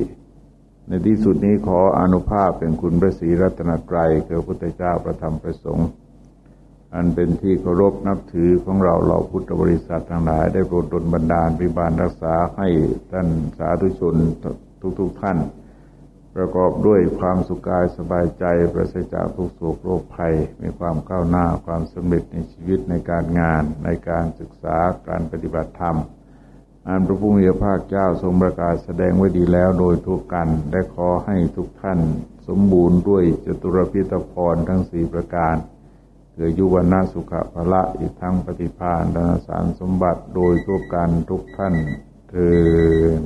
ในที่สุดนี้ขออนุภาพเป็นคุณพระศรีรัตนตรัยคือพุทธเจ้าประธรรมประสงค์อันเป็นที่เคารพนับถือของเราเราพุทธบริษัททั้งหลาย ได้โปรดดลบันดาลปิบาลรักษาให้ท่านสาธุชนทุกๆทท่าน ประกอบด้วยความสุขกายสบายใจ ประสิทจากทุกโศกโรคภัย มีความก้าวหน้าความสำเร็จในชีวิตในการงาน ในการศึกษาการปฏิบัติธรรมอันพระผู้มีพระภาคเจ้าทรงประกาศแสดงไว้ดีแล้วโดยทุกกันและขอให้ทุกท่านสมบูรณ์ด้วยจตุรพิตพรทั้งสี่ประการเกิดยุวนาสุขภละอีกทั้งปฏิภาณธนสารสมบัติโดยทุกกันทุกท่านเถิด